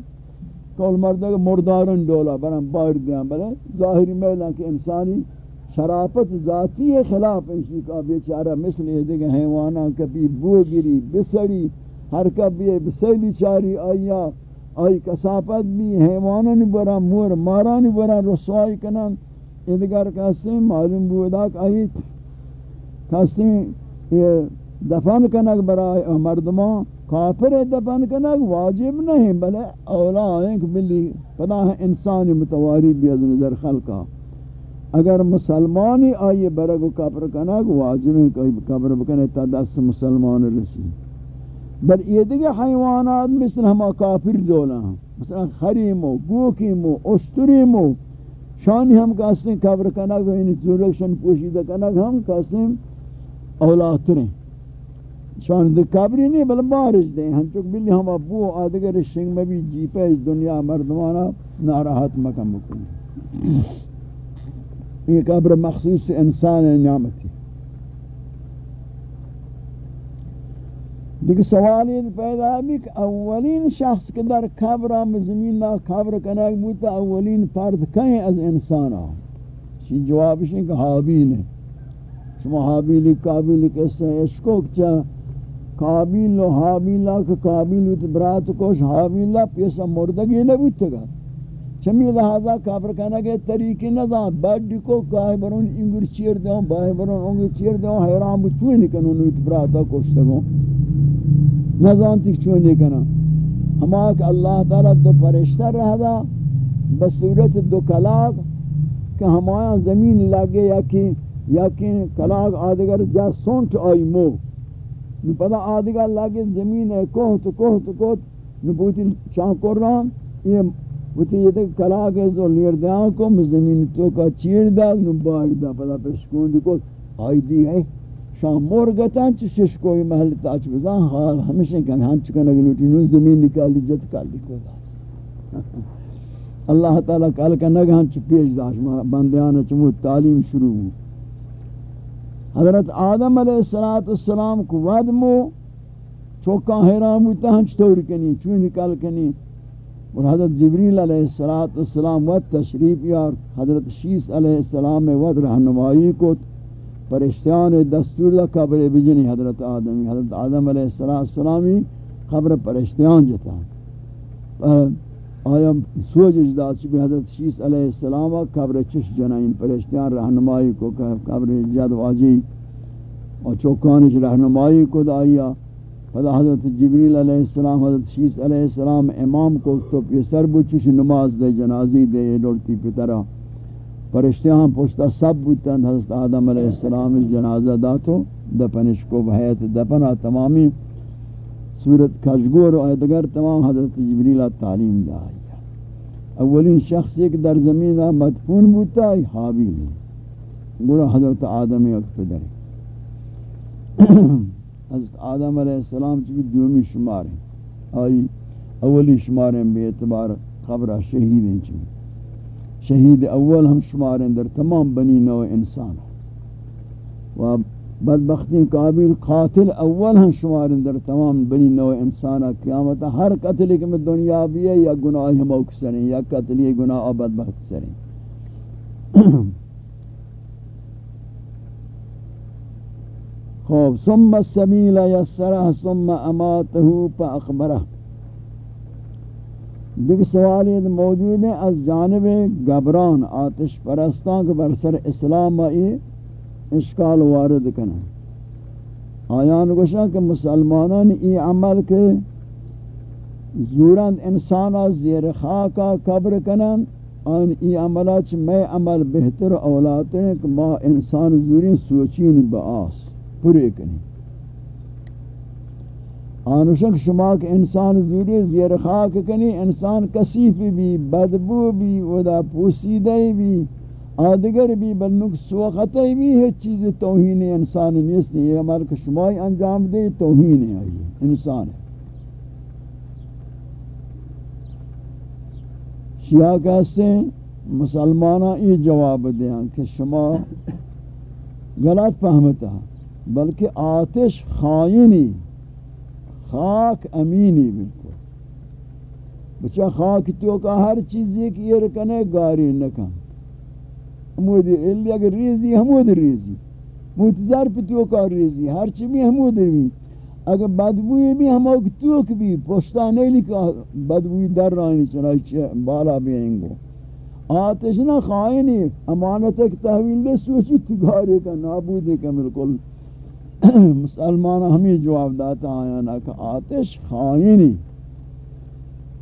[SPEAKER 2] کول مردہ کہ مردارن ڈولا برند بار دیں، بلے ظاہری میلہ کہ انسانی شرافت ذاتی خلاف انشی کا بیچارہ مثل یہ دیکھ حیوانا کبھی بو گری بسری، ہر کبھی بسیلی چاری آیا، آئی کسافت بھی حیوانانی برا مور مارا مارانی برا رسوائی کنن ادگر کہتے معلوم بودا کہ آئی کسی دفن کنک برای مردمان کافر دفن کنک واجب نہیں، بلے اولا آئیں کہ بلی پدا ہے انسانی متواری بھی از نظر خلقا۔ اگر مسلمانی آئیے برگ و کافر کنک واجب ہے کہ کافر بکنے تا دست مسلمان رسی۔ بل یہ دیگه حیوانات مثل ہما کافر دولا ہیں مثلا خریم و گوکیم و اشتریم و شانی ہم کہتے ہیں کافر کنک و انہی یعنی زورکشن پوشیدہ کنک ہم کہتے اولاتریں شان دے کابری نہیں بل بارش دیں۔ ہم چک بلی ہم ابو آدگر شنگ میں بھی جیپے اس دنیا مردمانا ناراحت مکم بکنی یہ قبر مخصوص انسان نعمتی۔ دیکھ سوال یہ پیدا ہے کہ اولین شخص کے در قبر ہم زمین نا قبر کنک بوتا، اولین فرد کہیں از انسان آ جوابش ہے کہ حابیل ہے شما حابیل قابل کیسے عشقو کچا قابل و حابیلہ کہ قابل ویت برات کوش حابیلہ پیسا مردگی نبوتا گا۔ چمی لہذا کافر کہنا کہ طریقی نظام بڑی کو گاہ برون انگر چیر دیوں باہ برون انگر چیر دیوں حیران بود چوئی نکنو نویت براتا کوشتا گو نظام تک چوئی نکنا ہما کہ اللہ تعالی دو پرشتر رہ دا، بصورت دو کلاک، کہ ہمایاں زمین لگے یا کہ یقین کلاگ آدگر جا سونٹ آئی مو۔ نو پدا آدگر لگے زمین ہے کوہ تو کوہ تو کوہ نو بوتی چاہ کر یہ بوتی یہ دیکھ کلاگ ہے، زو لیر دیاں کو زمین تو کا چیر دا، نو بار دا، پدا پشکون دی کو۔ آئی دی ہے۔ شام مور گتا چھ شش محل تاچ بزان حال ہمیشہ کہ ہم چکن اگر لوٹی نو زمین نکالی جت کالی کو۔ دا اللہ تعالیٰ کال کا نگہ ہم چھ پیش داشت بندیانا چمو تعلیم شروع ہوں حضرت آدم علیہ السلام کو ودمو چوکا حیرام ہوتا ہم چطور کنی چون نکال کنی۔ اور حضرت جبریل علیہ السلام ود تشریف یار حضرت شیس علیہ السلام ود رہنمائی کو پرشتیان دستور دا قبر بجنی حضرت آدمی، حضرت آدم علیہ السلامی قبر پرشتیان جتا آیا سوچ اجداد چبی حضرت شیس علیہ السلام قبر چش جنائن پرشتیان رہنمائی کو قبر جد واجی اور چوکانش رہنمائی کو دائیا فدا حضرت جبریل علیہ السلام، حضرت شیس علیہ السلام امام کو تو پیسر بو چش نماز دے، جنازی دے، لڑتی پترہ پرشتیان پوشتا سب بوتن حضرت آدم علیہ السلام جنازہ داتو، دپنش کو بحیت دپنا تمامی۔ صورت کشگور و ادگر تمام حضرت جبریل تعلیم دا اولین شخص ایک در زمین مدفون بوتا ہے حابیل گوڑا حضرت آدم ایک پدر. حضرت آدم علیہ السلام چکی دومی شمار ہے آئی اولی شماریں بے اعتبار خبرہ شہید ہیں چمی شہید اول ہم شماریں در تمام بنی نو انسان. و بدبختی قابل قاتل اول ہم شماریں در تمام بنی نو انسان قیامت ہر قتل کے میں دنیا بھی ہے یا گناہ ہم اکسریں یا قتل یہ گناہ بدبخت سریں. خوب ثم السبیل یسرہ، ثم اماتہو پا اخبرہ دیکھ سوال یہ موجود ہے، از جانب گبران، آتش پرستان کے برسر اسلام آئی اشکال وارد کرنا آیان گوشا کہ مسلمانان ای عمل کے زورند انسانا زیر خاکا قبر کنن آن ای عملہ چھ میں عمل بہتر اولاد ہیں کہ ما انسان زوری سوچین بآس پورے کنی آنوشک شما کہ انسان زوری زیر خاک کنی، انسان کسیف بھی بدبو بھی ودا پوسیدہ بھی آدگر بھی بلنک سوختے بھی ہے چیز توہین انسان نیست. یہ ہمارا کہ شمائی انجام دے، توہین ہے انسان ہے. شیعہ کہتے ہیں مسلمانہ یہ جواب دیں کہ شما غلط فہمتا بلکہ آتش خائنی، خاک امینی بالکل. بچہ خاک تو کا ہر چیز یہ کہ یہ رکنے گاری نکن. حمود الی اگر ریزی، حمود ریزی. متزر پہ تو کا ریزی. ہر چیز بھی حمود ریزی اگر بدبوئی بھی ہم اوک توک بھی پوشتا نہیں لکھا بدبوئی در رانی چنانچہ بالا بھی ہیں آتش نہ خائنی. امانت ایک تحویل دے سوچی تگارے کا نابودے کا ملکل مسلمان ہمیں جواب داتا آیا نا کہ آتش خائنی.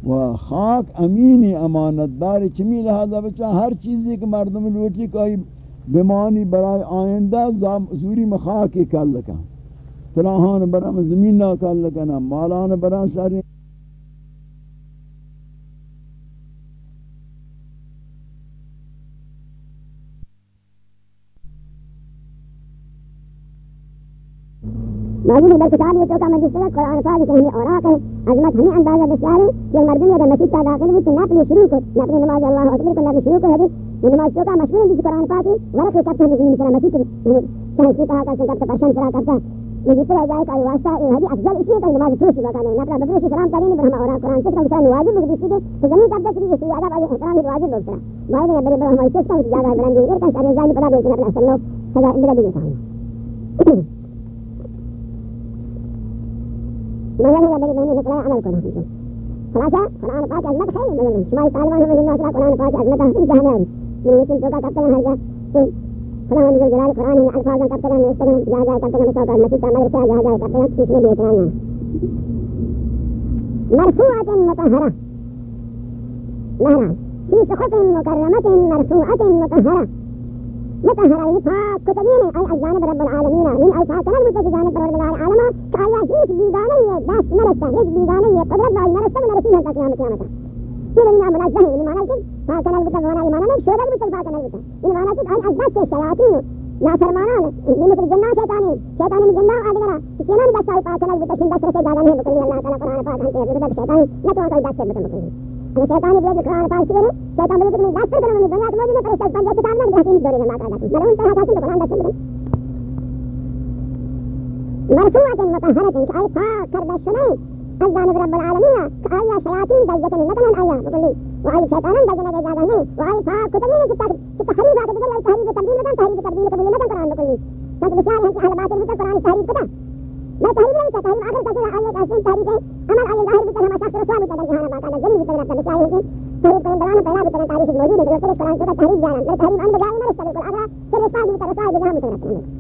[SPEAKER 2] و خاک امینی امانت داری چمی لہذا بچہ ہر چیزی کہ مردم لوٹی کوئی بمانی برای آئندہ زوری مخاکی کر لکا تلاہان برام زمین نہ کر لکا مالان برام ساری
[SPEAKER 1] موجود ہے کتاب یہ تو کا مجلس ہے قرآن پاک کے ہمیں اوراق ہے عظمت ہمیں اندازہ بسیار ہے کہ مردم اگر مسجد کا داخل ہوئی تو نفل شروع کو نفل نماز اللہ اکبر کو نفل شروع کو ہے یہ نماز تو کا مشہور ہے قرآن پاک ورق سب سے زمین سرا مسجد صحیح کی کہا کہ سب پرشن سرا کرتا۔ مجھے طرح جائے کا واسطہ ہے ہدی افضل اسی ہے کہ نماز شروع شروع کرنا نفل بدر سلام تعلیم پر ہم اوراق قرآن سے ہم واجب مجلس کے تو زمین کا تک یہ زیادہ واجب، احترام واجب لوگ سرا بھائی نے بڑے بڑے ہمارے سے زیادہ بلندی ہے کہ شریعت جان پتہ دے کہ اپنا سنو۔ سزا اندر بھی نہیں مگر هي بني بني نقرأ عمل كنا خلاص قرآن پاک عظمت ہے مگر شمال طالبان ہم جنہ سے قرآن پاک عظمت ہے جہاں ہے من يمكن توقع كابتن هذا فلان من الجلال قرآن من الفاظ كابتن من يشتغل جاء جاء كابتن مسوق المسجد كما يرسل جاء جاء كابتن في شيء بيتنا مرفوعة مطهرة. مهران في سخط مكرمة مرفوعة مطهرة. مطهرة پاک کتگین ای از جانب رب العالمین من ای پاکن المتج جانب پروردگار عالم کہ آیا هیچ بیگانه ہے دست نرستا هیچ بیگانه ہے قدرت والی نرستا و نرسید ہتا قیامت قیامتا یہ دنیا منزہ ہے یہ معنی کہ پاکن المتج وانا ایمان میں شعبہ المتج پاکن المتج یہ معنی کہ ای از دست شیاطین نافرمانان یہ مثل جنہ شیطانی شیطانی من جنہ آدگرا چنان دست ای پاکن المتج شن دست رسے جاگا نہیں بکلی اللہ تعالی قرآن پاک ہم کے شیطانی نہ تو کوئی دست بکلی اگر شیطان بھی قرآن پاک سے شیطان بھی تمہیں دس کر دوں دنیا کو مجھے فرشتہ پنجہ کتاب میں حکیم دورے میں ماتا جاتی میں ان طرح کا قرآن دس کر مرفوعة مطهرة كأي پاک کردہ شنے از جانب رب العالمین کہ آیا شیاطین دجت نکنن آیا بکلی و آئی شیطانان دجت نگے جاگا نہیں و آئی پاک کتگین کی تحریب آتے دیگر آئی تحریب تبدیل نکن تحریب تبدیل قبول نکن قرآن بکلی سنت بسیار ہیں کہ اہل باطل ہوتا قرآن تحریب پتا میں تحریب نہیں تحریب آخر کسی آیت احسن تحریب ہے عمل آیت ظاہر بکر ہما شخص رسوا بکر جہانا باقا ذریع بکر رفتا بچائی ہے کہ تحریب کرنے دلان پہلا بکر تاریخ موجود ہے کہ قرآن کو تحریب جانا میں تحریب ان بجائی میں رستا بکر آگا سر رسوا بکر رسوا بکر ہم بکر رفتا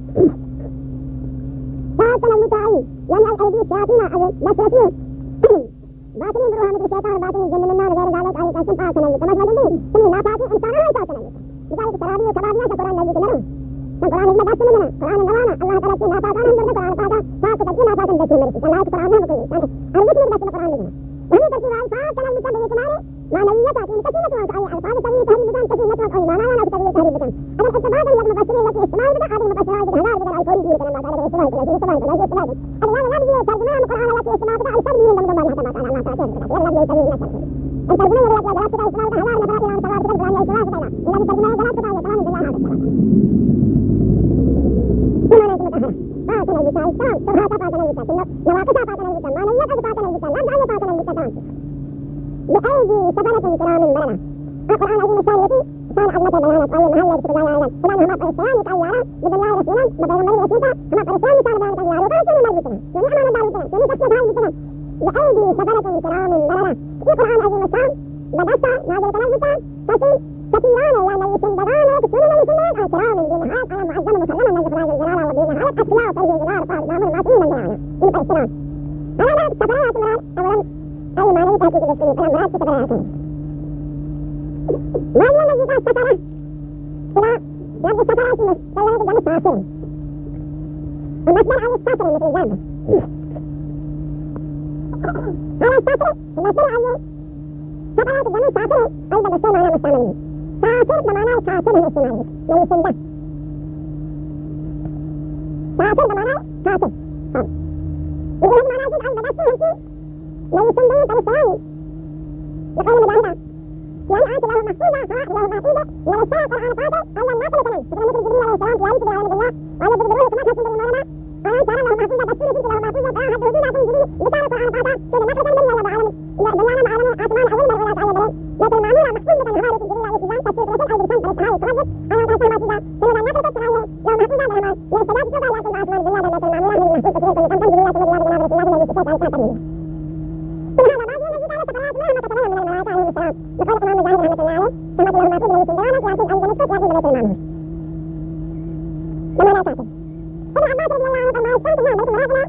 [SPEAKER 1] فاتن المتعي يعني الأيدي الشياطين نسرسين باطنين بروها مثل الشيطان باطنين جن من النار غير ذلك عليك أسم فاتن المتعي مش مجمدين سمين لا فاتي إنسان لا فاتن المتعي لذلك سرابي وكبابي شكرا لذلك نرون قرآن إذن بس مننا قرآن النوانا الله تعالى شيء لا فاتن انظر قرآن فاتا فاتا تجي لا فاتن بيتي مرسي الله قرآن ما بقول يعني أنا مش من بس القرآن لنا وهي ترتيب أي فاتن المتعي بيتماري معنوية تأتي كثير نتوان أي ألفاظ تبيه تهريب بدن كثير نتوان أي معنى لا تبيه تهريب بدن أنا اتبادا عدد مفسرين التي اشتمال بدا هذه المفسرات هزار بدل الكوري دي كلام بعد هذا اشتمال بدل اشتمال بدل اشتمال الآن لفظ ترجمة القرآن التي اشتمال بدا يصير بهم من ضمن حتى ما قال الله تعالى يلا لفظ يسوي نشر الترجمة يقول لك يا بلاد بدا اشتمال بدا هزار بدا إمام سواد بدا القرآن اشتمال بدا إلا الترجمة يقول لك بدا يتمام بالله هذا البتاع ما نية فاتنا البتاع لا دعية فاتنا البتاع تمام بأيدي سفرة كرام بررة القرآن العظيم الشان التي شان عظمته بيانات أي محل يكتب الله أيضا فلان هما قريشتان يتعيانا بدنيا رسولا ببيغمبر رسيتا هما قريشتان شان بيانات أيانا وقال سوني مال بسنا سوني أمانة دار بسنا سوني شخصية هاي بسنا بأيدي سفرة كرام بررة في القرآن العظيم الشان بدسة نازل كلام بسنا فسن سفيران يعني يسندران كتوني من يسندران كرام بنهاية أنا معظم مكرما من الجلال الجلال الصلاة والإنذار والضمان المعصوم من بيعنا يبقى السلام على ذلك سفرها تمران أولا أي ما لم تأتي بالإسلام فلا مراد سفرها كان ما هي الذي قال سفرها إلى لفظ سفرها شمس دلالة الجمع الصافرين المصدر على الصافرين مثل الزامة على الصافر المصدر على سفرها الجمع الصافرين أيضا بالسلام على مستعملين صافر بمعنى الكافر الاستعمالي يعني سنده يسنده سافر بمعنى كافر يقول لك معنى شيء أيضا بس يمكن من يسنده فالاشتراي لقول مجاهدة والعاجل له محفوظة حوائج له محفوظة من اشتهر قرأ رفاته أن لم ناكل كلام فكان مثل جبريل عليه السلام يعيش بالعلم بالله وأن يجبرون كما تحسن بالمولى قال إن شاء الله محفوظة بس سورة له محفوظة قال حد وجودها في جبريل بشارة قرأ رفاته سورة نخرج من الله بعالم بالله بعالم عثمان أول من ولد على بلال لكن المعمولة محفوظة حوائج جبريل عليه السلام تسوق رسل Bukhari Imam Mujahid rahmatullahi alaih sama Imam Mahfud dari Sundawana Syahid Ali bin Mas'ud Yazid bin Baitul Ma'mun. Menurut Syahid. Ibn Abbas radhiyallahu anhu Aisyah pernah bersuara ila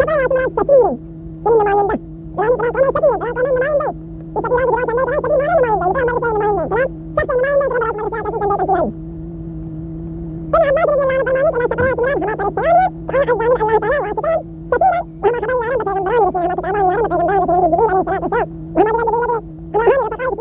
[SPEAKER 1] Kepala Rasulullah Sakir Ini lumayan dah Yani kenal kamu Sakir Kenal kamu lumayan baik Bisa bilang di rasa mereka Sakir mana lumayan baik Kenal mereka lumayan baik Kenal Syaksa lumayan baik Kenal Rasulullah Sakir Dan mereka lain Ibn Abbas radhiyallahu anhu Ini kenal Kepala Rasulullah Hama Palestinian Hama Azzalim Allah Ta'ala Wasitan Sakiran Wama Khabari Yaran Bapak Gambaran Yusuf Hama Khabari Yaran Bapak Gambaran Yusuf Hama Khabari Yaran Bapak Gambaran Yusuf Hama Khabari Yaran Bapak Gambaran Yusuf Hama Khabari Yaran Bapak Gambaran Yusuf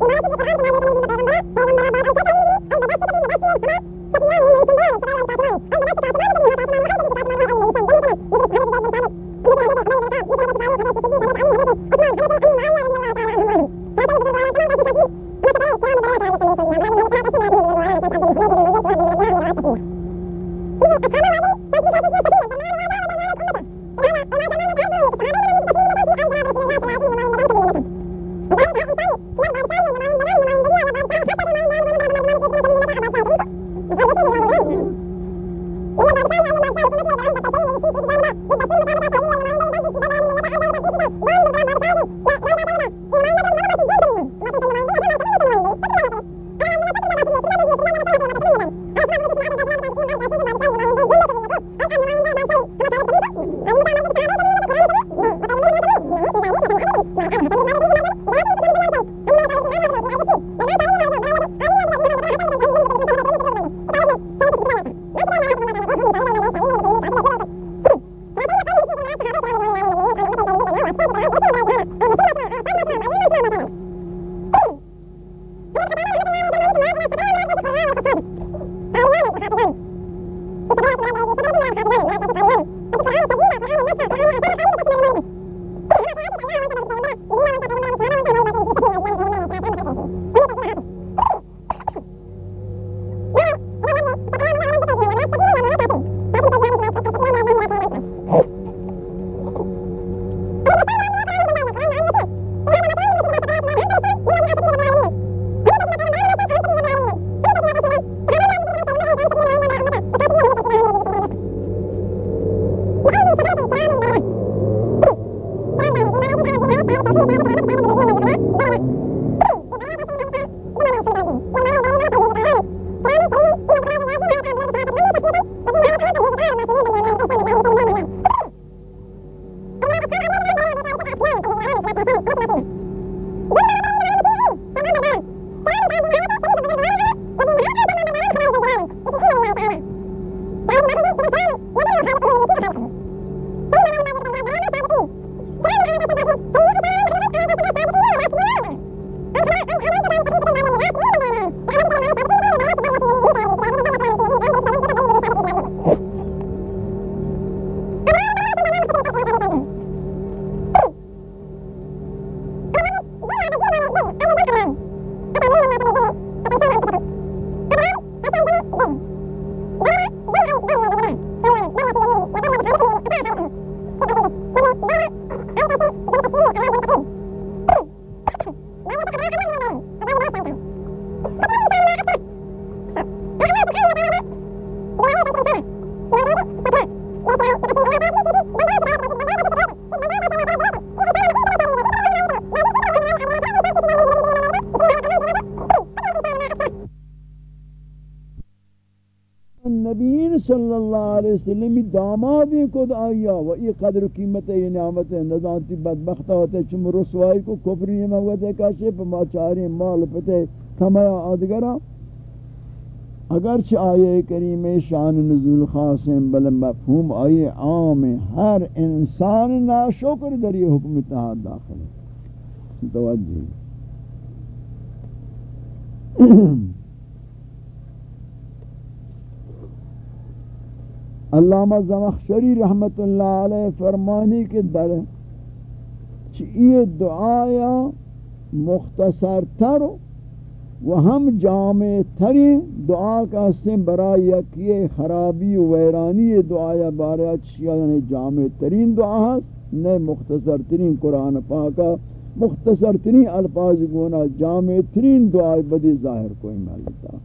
[SPEAKER 1] برا محافظة
[SPEAKER 2] علیہ وسلم دامادی کد آیا و ای قدر و قیمت ای نعمت نزانتی بدبخت ہوتے چم رسوائی کو کفری موت کاشے پا ما چاری مال پتے تمایا آدگرا اگرچہ آئے کریم شان نزول خاص ہیں، بل مفہوم آئے عام ہے ہر انسان ناشکر در یہ حکم اتحاد داخل ہے۔ توجہ۔ علامہ زمخشری رحمت اللہ علیہ فرمانی کے در چیئے دعایا مختصر تر و ہم جامع ترین دعا کا سن برای یکیے خرابی و ویرانی دعایا بارے چیئے یعنی جامع ترین دعا ہے نئے مختصر ترین قرآن پاکا مختصر ترین الفاظ گونا، جامع ترین دعائی بدی ظاہر کوئی ملتا۔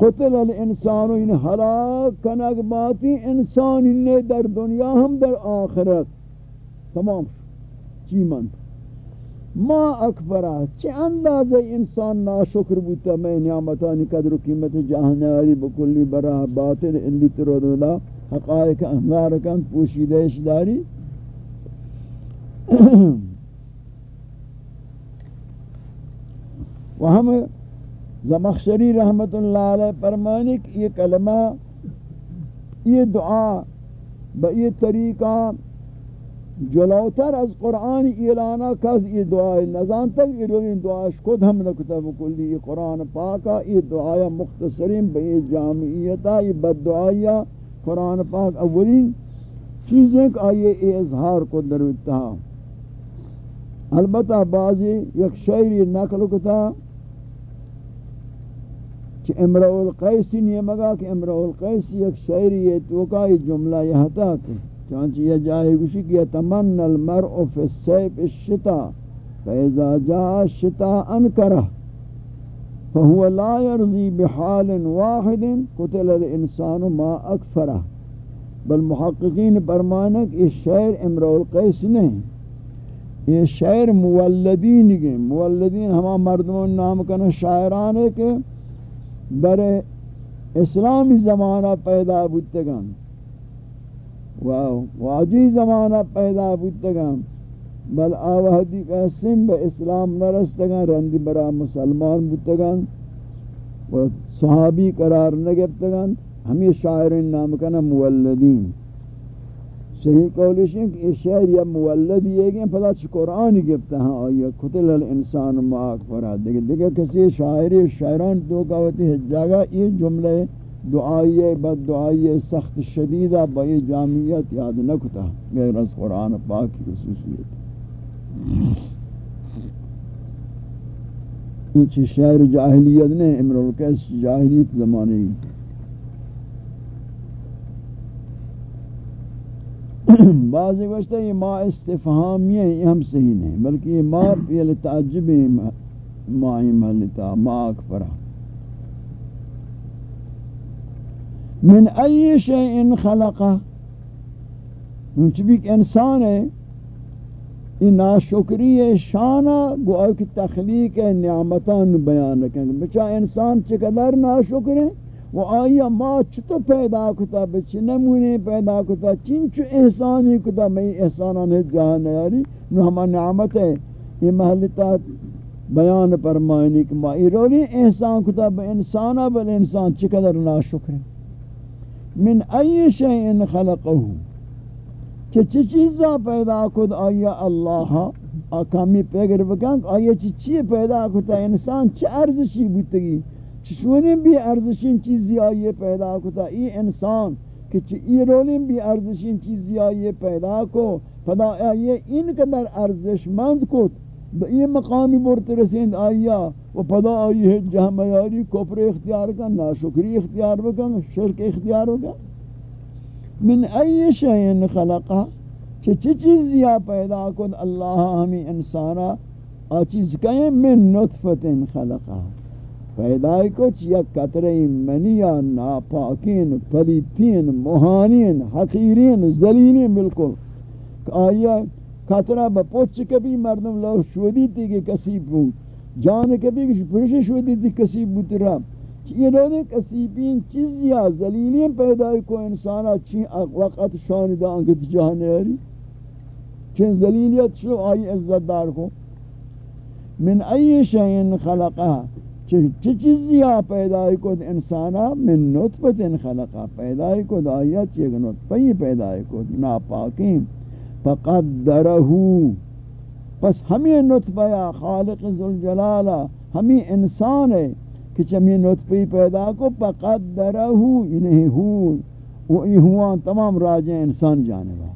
[SPEAKER 2] قتل الانسان ان ہلاک کنگ باتی انسان نے در دنیا ہم در آخرت. تمام چی مند ما اکبرہ چه اندازه انسان ناشکر بودتا میں نعمتانی قدر و قیمت جہنیاری بکلی براہ باطل الی ترودولا حقائق انگارکن پوشیدش داری؟ و ہم زمخشری رحمت اللہ علیہ فرمانے کہ یہ کلمہ، یہ دعا با یہ طریقہ جلوتر از قرآن اعلانہ کز یہ دعا نظام تک یہ روین دعا شکد ہم نکتا بکلی یہ قرآن پاکا، یہ دعا مختصرین با یہ جامعیتا، یہ بد دعایا قرآن پاک اولین چیزیں کہ آئیے اظہار کو دروتا البتہ بعضی یک شعری نقل کتا کہ امرؤ القیسی نہیں مگا کہ امرؤ القیسی ایک شعری ہے تو کا یہ جملہ یہ ہتا کہ چانچہ یہ جائے گوشی کہ یتمن المرء فی السیب الشتا فاذا جاء الشتاء انکرہ، فهو لا يرضي بحال واحد، قتل الانسان ما اکفرہ۔ بل محققین برمانک اس شعر امرؤ القیس نہیں، یہ شعر مولدین گئے مولدین ہما مردمون نام کنا شاعران ہے کہ در اسلامی زمانہ پیدا بودتگان. واجی زمانہ پیدا بودتگان. بل آوہدی قسم با اسلام نرستگان، رندی برا مسلمان بودتگان. و صحابی قرار نگبتگان ہمیں شاعرین نام کنا مولدین. صحیح قولش ہے کہ یہ شعر یا مولد یہ گئے پدا چھ قرآن گفتا ہاں آیا قتل الانسان معاق فراد دیکھ دیکھ کسی شاعری، شاعران تو کہوتی ہے جاگہ یہ جملے دعائی بد دعائی سخت شدیدہ بئی جامعیت یاد نہ کتا غیر از قرآن پاک کی خصوصیت۔ یہ چھ جاہلیت نے امرالکس جاہلیت زمانے ہی بعضی گوشتا یہ ما استفہامی ہے یہ ہم صحیح نہیں، بلکہ یہ ما پیل تعجب مائی محلتا ما اکفرہ من ای شیئن خلقہ چونچہ بھی انسان ہے یہ ناشکری شانہ، گویا کی تخلیق نعمتان بیان کریں بچا انسان چقدر ناشکر ہے؟ و آیا ما چطور پیدا کتا بچی نمونے پیدا کتا؟ چنچو احسانی کتا؟ میں احسانان ہے جہاں نیاری نو ہما نعمت ہے یہ محلتا بیان فرمائنی کہ ما ایرولی احسان کتا با انسانا بل انسان چقدر ناشکر. من ای شیئن خلقہو چه چه چیزا پیدا کد؟ آیا اللہ آکامی پیگر بکن آیا چه چی پیدا کتا؟ انسان چه ارزشی بودتگی چشونی بھی ارزشین چیزی آئیے پیدا کتا، ای انسان کہ ای رولین بھی ارزشین چیزی آئیے پیدا کو پدا آئیے ان قدر ارزش مند کت، با مقامی برت رسیند آئیا و پدا آئیے جہاں میاری کفر اختیار کن، ناشکری اختیار بکن، شرک اختیار بکن۔ من ای شئین خلقا چه چه چیزی پیدا کن، اللہ ہمیں انسانا، آ چیز کہیں من نطفت خلقا۔ پیدای کو چیا قطرے منیا ناپاکین، پلیتین، مہانین، حقیرین ذلیلین بالکل۔ آیا قطرہ با پوچ کبھی مردم لو شودی تھی کہ کسیب ہوں۔ جان کبھی پرش شودی تھی کسی کسیب بوترا یہ رونے کسیبین چیزیا ذلیلین پیدای کو انسانا چین وقت شان دا انگت جہانے ہری چین ذلیلیت شو آئی عزت دار کو۔ من ای شئین خلقہ۔ چه چیزی ها پیدای کد انسانا من نطفت خلقا. پیدای کد آیا چیگ نطفی پیدای کد ناپاکیم فقدرہو پس ہمیں نطفہ خالق ذوالجلالہ ہمیں انسان ہے کہ چمی نطفی پیدا کو فقدرہو یعنی ہو وہ ہوا تمام راجع انسان جانبا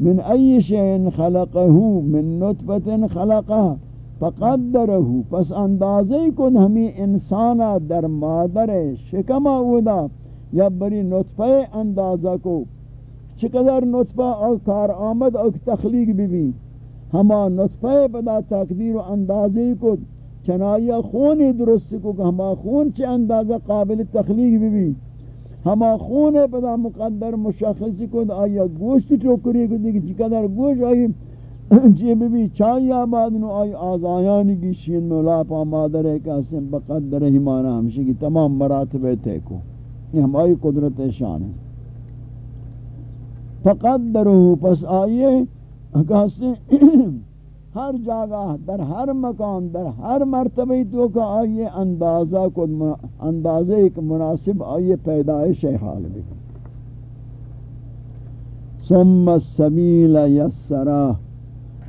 [SPEAKER 2] من ای شئن خلقہو من نطفت خلقہ فقدرہو پس اندازے کن ہمیں انسانا در مادر شکما اودا یا بری نطفہ اندازہ کو. چقدر نطفہ او کار آمد او تخلیق بھی بھی ہما نطفہ بدا تقدیر و اندازے کو چنایا خون درست کو کہ ہما خون چے اندازہ قابل تخلیق بھی بھی ہما خون بدا مقدر مشخص کو آیا گوشت ٹوکری کو دیکھ چقدر گوشت آئی جی بی بی چاہی آباد نو آئی آزایانی کی شین مولا پا مادر ہے کہ اسم بقدر ہمانا ہمشی کی تمام مراتب تے کو۔ یہ ہم آئی قدرت شان ہے۔ فقدرہو پس آئیے کہ ہر جاگہ، در ہر مکان، در ہر مرتبہ تو کا آئیے اندازہ کو اندازہ ایک مناسب آئیے پیدائش حال بھی ثم السبیل یسرہ۔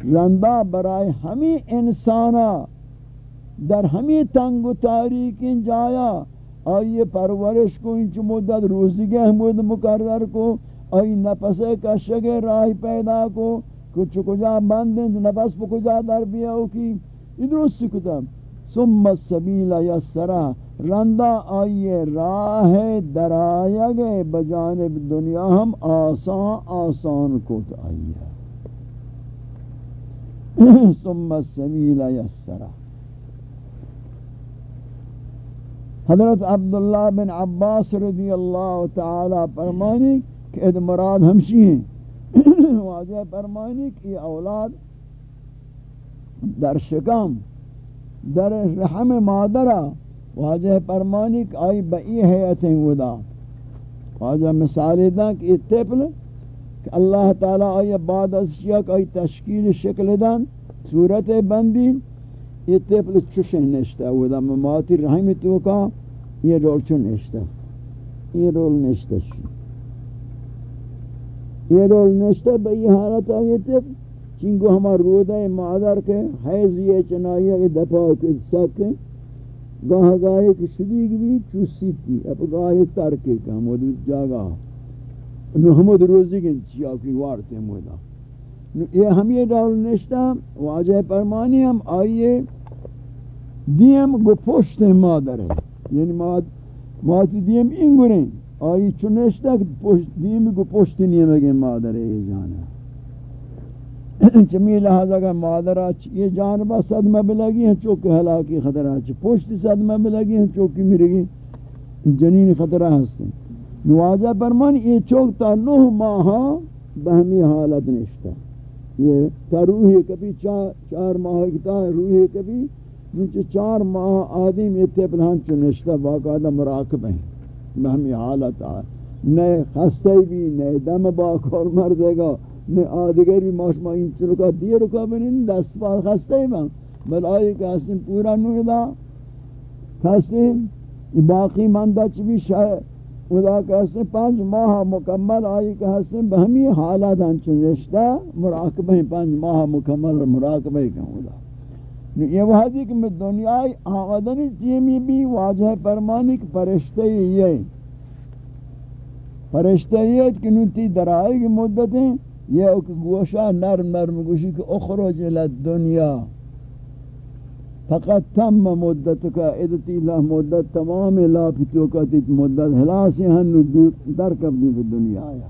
[SPEAKER 2] رندہ برائے ہمیں انسانا، در ہمیں تنگ و تاریک جایا۔ آئیے پرورش کو انچ مدت روزی کے حمود مقرر کو، آئی نفس کشگ راہ پیدا کو۔ کچھ کجا بندیں نفس پہ کجا در بیاو کی۔ ادرست کتب ثم السبیل یسرہ رندہ آئیے راہ درائے گئے۔ بجانب دنیا ہم آسان آسان کو آئیے ثم السبیل یسرا حضرت عبداللہ بن عباس رضی اللہ تعالی فرمانی کہ اد مراد ہمشی ہیں واجہ فرمانی کہ یہ اولاد در شکم در رحم مادرہ واجہ فرمانی کہ آئی بئی حیتیں ودا واجہ مثالی دا کہ یہ تپل کہ اللہ تعالی آئی بعد از شیعہ آئی تشکیل شکل دن صورت بندی، یہ تفل چوشیں نشتا، وہ دا مماتی رحمی تو کا یہ رول چو نشتا۔ یہ رول نشتا شو یہ رول نشتا بئی حالت آئی تفل چنگو ہما رودہ مادر کے حیض یہ چنائیہ کے دفاع کے سکیں گاہ گاہے کی شدیگ بھی چوسی تھی اب گاہے ترکے کا مدود جاگا۔ نو محمد روزی کے چیا کی وارتے مودا نو یہ ہم یہ ڈال نشتا واجہ پرمانی ہم آئیے، دیم گو پشت مادر ہے یعنی مادر دیم انگریں آئی چنشتا کہ دیم گو پشت نیم اگے مادر ہے یہ جانا۔ چمی لحاظا کہ مادر آچ یہ جانبہ صدمہ بلگی ہیں چوکے حلاکی خطرہ آچ پشت صدمہ بلگی ہیں چوکی مرگی جنین خطرہ ہستے ہیں۔ نوازہ فرمان، یہ چوکتا نو ماہا بہمی حالت نشتا یہ تا روحی کبھی چار ماہ کتا روحی کبھی چار ماہ آدم یہ تیپلان چو نشتا باقاعدہ مراقب ہیں۔ بہمی حالت آئے نئے خستے بھی، نئے دم باک اور مردے گا، نئے آدگری ماشما این چلکا دیئے رکا بنین، دست پار خستے بھی بل آئی کہ حسن پورا نوی دا خستے باقی مندہ چی بھی شاید خدا کہ حسن پانچ ماہ مکمل آئی کہ حسن بہمی حالات ہنچن رشتہ مراقبہ پانچ ماہ مکمل مراقبہ کہاں خدا یہ وحدی کہ میں دنیای آغدنی تیمی بھی واجہ فرمانی کہ پرشتے یہ پرشتے یہ کہ نتی درائی کی مدت ہیں یہ گوشہ نرم نرم گوشی کہ اخرج الدنیا فقط تم مدت کا ادتی لا مدت تمام لا فتو کا تیت مدت حلاسی ہن در کب دی دنیا آیا۔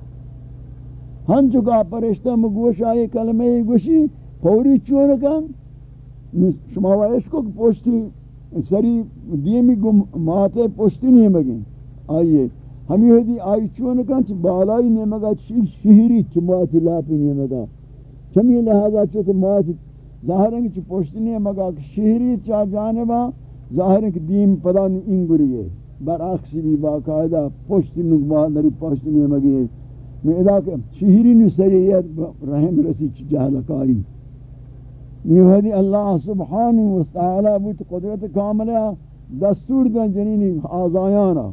[SPEAKER 2] ہن چکا پرشتہ مگوش آئی کلمہ گوشی، فوری چونکن شما وایش کو پوشتی سری دیمی گم ماتے پوشتی نہیں مگیں۔ آئیے، ہمی ہوئی آئی چونکن چھ بالائی نہیں مگا چھ شہری چھ ماتی لاپی نہیں مگا۔ چمی لہذا چوک ماتی ظاہر ہے کہ پوشتی نہیں مگا شہری چاہ جانبا ظاہر ہے کہ دیم پدا نہیں انگری ہے۔ برعکسی بھی باقاعدہ پوشتی نگما دری پوشتی نہیں مگی ہے میں ادا کہ شہری نسریت رحم رسی چھ جہلکائی نیوہدی اللہ سبحانہ وتعالی بوت قدرت کاملہ دستور دن جنینی آزایانا۔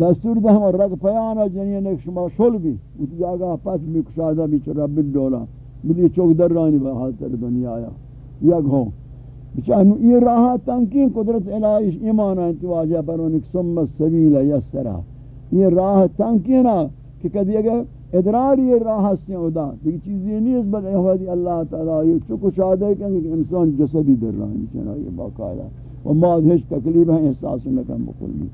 [SPEAKER 2] دستور دن ہم رگ پیانا جنین ایک شما شل بھی۔ اس جاگہ پس بھی کشادہ بھی چرا بالدولا بلی چوک در رانی با حاضر دنیا آیا یک ہو بچانو یہ راہ تنکین قدرت الہیش ایمانا انتواجہ پر انک سم السبیل یسرہ یہ راہ تنکینا کہ کدی اگر ادرار یہ راہ ہستے ادا دیکھ چیز یہ نہیں اس بل احوادی اللہ تعالیٰ یہ چکو شاہد ہے کہ انسان جسدی در رہا ہے چنا یہ باقاعدہ و بعد ہیچ تکلیف ہے احساس لکن بکلی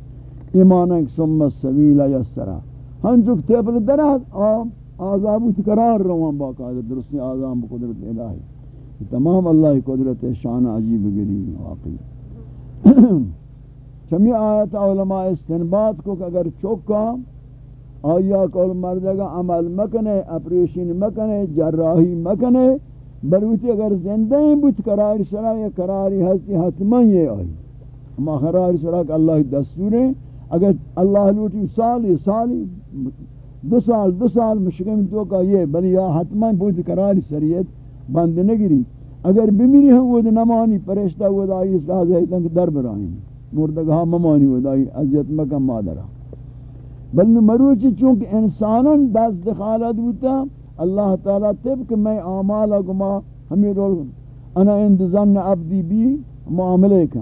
[SPEAKER 2] ایمان ایک سمت سبیل یسرا ہم چک تیبل درہت آزابو تکرار روان باقاعدہ درستی آزام بقدرت الہی تمام اللہ قدرت شان عجیب گری واقعی. چمی آیت علماء استنباد کو کہ اگر چوکا، آیا کول مردگا عمل مکنے، اپریشن مکنے، جراحی مکنے بلوتی اگر زندہ ہیں، بوت قرار سرا یا قراری ہستی حتما یہ آئی. اما قرار سرا کہ اللہ دستور ہے اگر اللہ لوٹی سالی سالی دو سال دو سال مشکم تو کا یہ بلی یا حتما بوت قراری سریت بند نگری اگر بمیری ہم وہ نمانی پرشتہ وہ دائی اس لحاظ ہے کہ در برائیں مردگاہ ہاں ممانی وہ دائی، عزیت مکم مادرہ بل مروچی چونکہ انسانن دست دخالت بوتا اللہ تعالیٰ طبق میں آمالا گما ہمیں رول، انا اندزن عبدی بی معاملے کا۔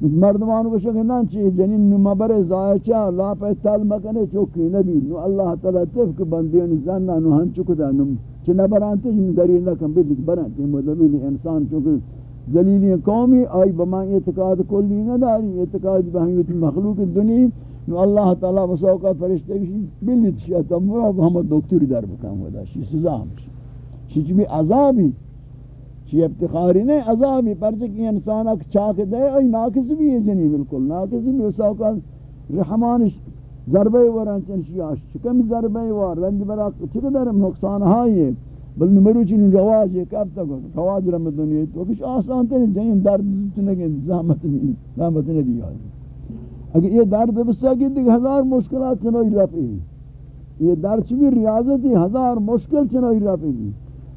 [SPEAKER 2] مردمان کو شکر نہ چاہیے جنین نما برے زائچہ لا پہ تال مکنے چوکی نبی. نو اللہ تعالیٰ طبق بندیون زنہ نو ہن چکتا نو چنہ برانتے جن دری لکم بلک برانتے مدبیل انسان چونکہ ذلیلی قومی آئی بما اعتقاد کلی نہ داری اعتقاد بہمیت مخلوق دنیا. نو اللہ تعالی وسوقا فرشتے کی بلیت شیا تمرا ہم دکتری در بکم ودا شی سزا ہم شی چی عذابی؟ چی افتخاری نے عذابی پرچہ کہ انسان اک چاک دے، ای ناقص بھی ہے جنی، بالکل ناقص بھی وسوقا رحمان ضربے وران چن شیا شکم ضربے ور رند برا چھ در نقصان ہائے بل نمرو چن رواج ہے، کب تک رواج رم دنیا تو کچھ آسان تے جن درد نہ زحمت نہیں زحمت نہیں دی اگر یہ درد بسا کی دیکھ ہزار مشکلات چنوئی رفعی یہ درد چمی ریاضتی ہزار مشکل چنوئی رفعی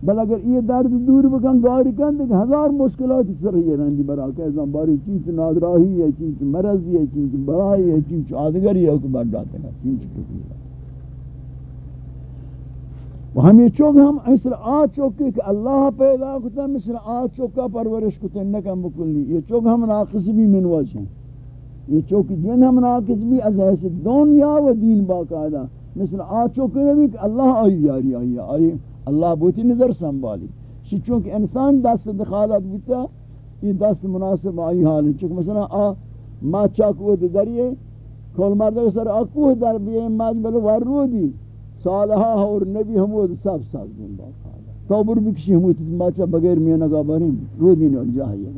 [SPEAKER 2] بل اگر یہ درد دور بکن، گاری کن، دیکھ ہزار مشکلات سر یہ رہنی برا کہ ازم باری چیز نادراہی ہے، چیز مرضی ہے، چیز برائی ہے، چیز آدگری ہے کہ بڑھ جاتے ہیں چیز ٹکی ہے۔ و ہم یہ چوک ہم مثل آ چوکی کہ اللہ پیدا کتا، مثل آ چوکا پرورش کتا، نکم بکلی یہ چوک ہم ناقص بھی منوج ہیں۔ یہ چوکی جن ہم ناقص بھی از حیث دنیا و دین باقاعدہ۔ مثل آ چوکی نبی کہ اللہ آئی جاری آئی آئی۔ اللہ بوتی نظر سنبالی شی چونکہ انسان دست دخالت بوتا یہ دست مناسب آئی حال ہے۔ چونکہ مثلا آ، ما چاکو دریئے کول مردہ سر آکوہ در بیئے مجبل جی ور رو دی۔ صالحہ اور نبی ہمود سب سب دن باقاعدہ تو بر بکشی ہمود ماچا بغیر میں نگا بریم رو دی نو جاہیے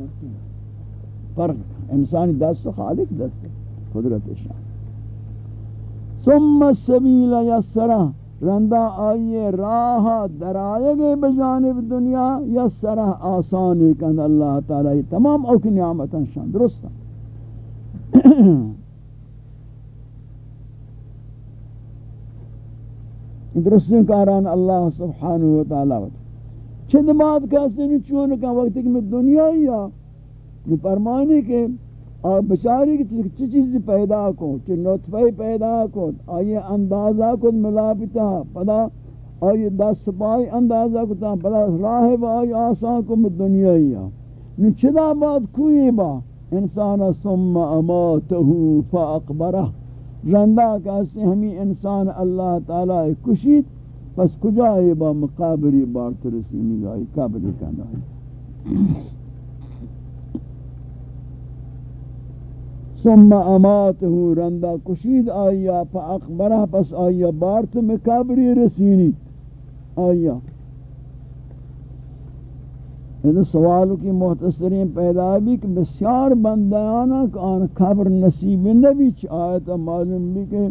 [SPEAKER 2] فرق انسانی دست و خالق دست، قدرت شان۔ ثم السبیل یسرہ۔ رندہ آئیے، راہ درائے گئے بجانب دنیا، یا سرہ آسانی کند اللہ تعالی تمام اوک نعمتاں شان، درست درست کاران اللہ سبحانہ و چند بات کہتے ہیں چون وقت میں دنیا یا فرمانے کہ اور بچاری کی چی چیز پیدا کو چی نطفہ پیدا کو آئیے اندازہ کو ملابتا پدا آئیے دس سپاہی اندازہ کو تا پدا راہ با آئی آسان کو دنیا نو چدا بات کوئی با؟ انسان ثم اماتہو فاقبرہ رندہ کہتے ہمیں انسان اللہ تعالی کشید، پس کجا ہے با مقابری بارت رسینی گائی قابری کنا ثم اماته رندا کشید آیا فاقبره پس آیا بارت مکابری رسینید آیا. یہ سوالوں کی محتصرین پیدا بھی کہ بسیار بندیانا کہ آن قبر نصیب نبی چھ آیتا معلوم بھی کہ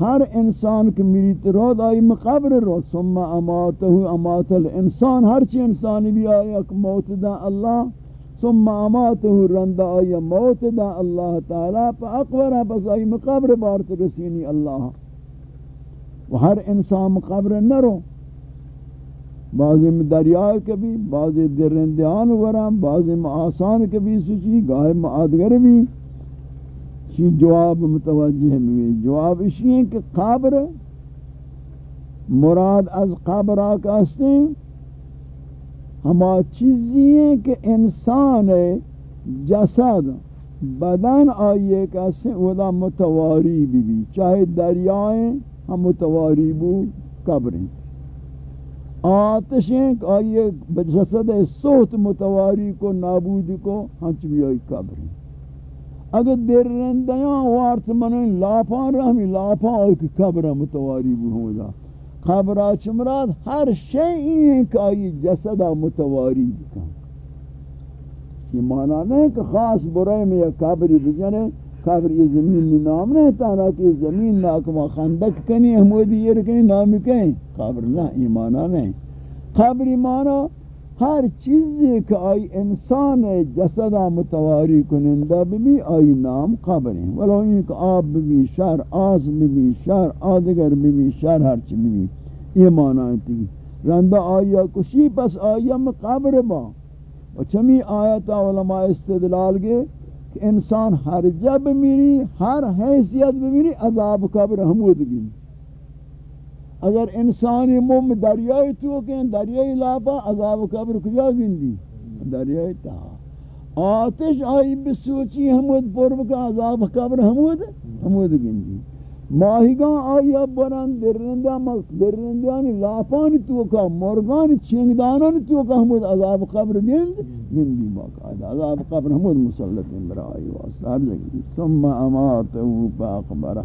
[SPEAKER 2] ہر انسان کی میری رود آئی مقابر رود. ثم اماتہو امات الانسان، ہر چی انسانی بھی آیا کہ موت دا اللہ. ثم اماته رند آیا موت دا اللہ تعالی، پا اقبر بس آئی مقابر بارت رسینی اللہ۔ و ہر انسان مقابر نرو۔ بعضی میں دریائے کبھی، بعضی درندیان ورم بعضی میں آسان کبھی سچی گاہ معادگر بھی۔ چی جواب متوجہ بھی جواب اسی ہیں کہ قابر، مراد از قابر آکا ہیں ہما چیزی ہیں کہ انسان جسد، بدن آئیے کسی ودا متواری بھی بھی۔ چاہے دریائیں ہم متواری بو قبریں آتشیں کہ آئیے جسد صوت متواری کو نابود کو ہنچ بھی آئی قبریں اگر دیر رندیاں وارت منیں لاپان رہمی لاپان آئی کہ قبر متواری بو ہوں قبر خبرہ چمراد ہر شئی ہیں کہ آئی جسدہ متواری بکن. یہ معنی نہیں کہ خاص برائے میں یہ قبری بجنے قبر یہ زمین میں نام نہیں تانا کہ زمین ناکمہ خندق کنی احمودی یہ رکنی، نامی کہیں. قبر نہ یہ معنی نہیں. قابری معنی ہر چیزی کہ آئی انسان جسدہ متواری کنندہ بھی آئی نام قبر ہیں ولو ان کہ آب بھی شر آس بھی شر آدگر بھی شر ہر چی بھی یہ معنی تھی رندہ آیا کشی، پس آیا میں قبر با و چمی آیتا علماء استدلال گے کہ انسان ہر جب میری ہر حیثیت میری عذاب قبر حمود گی. اگر انسانی مم دریائی تو کہ دریائی لاپا عذاب قبر کجا گندی؟ دریائی تا۔ آتش آئی بسوچی حمود پرب کا عذاب قبر حمود؟ حمود گندی۔ ماہیگان آیا بران درندہ درندیانی لاپانی توکا مرگانی چنگدانانی توکا حمود عذاب قبر گند؟ گندی باقاعدہ۔ عذاب قبر حمود مسلط برائی واسطہ۔ ہر جگہ ثم اماتہو پا اقبرہ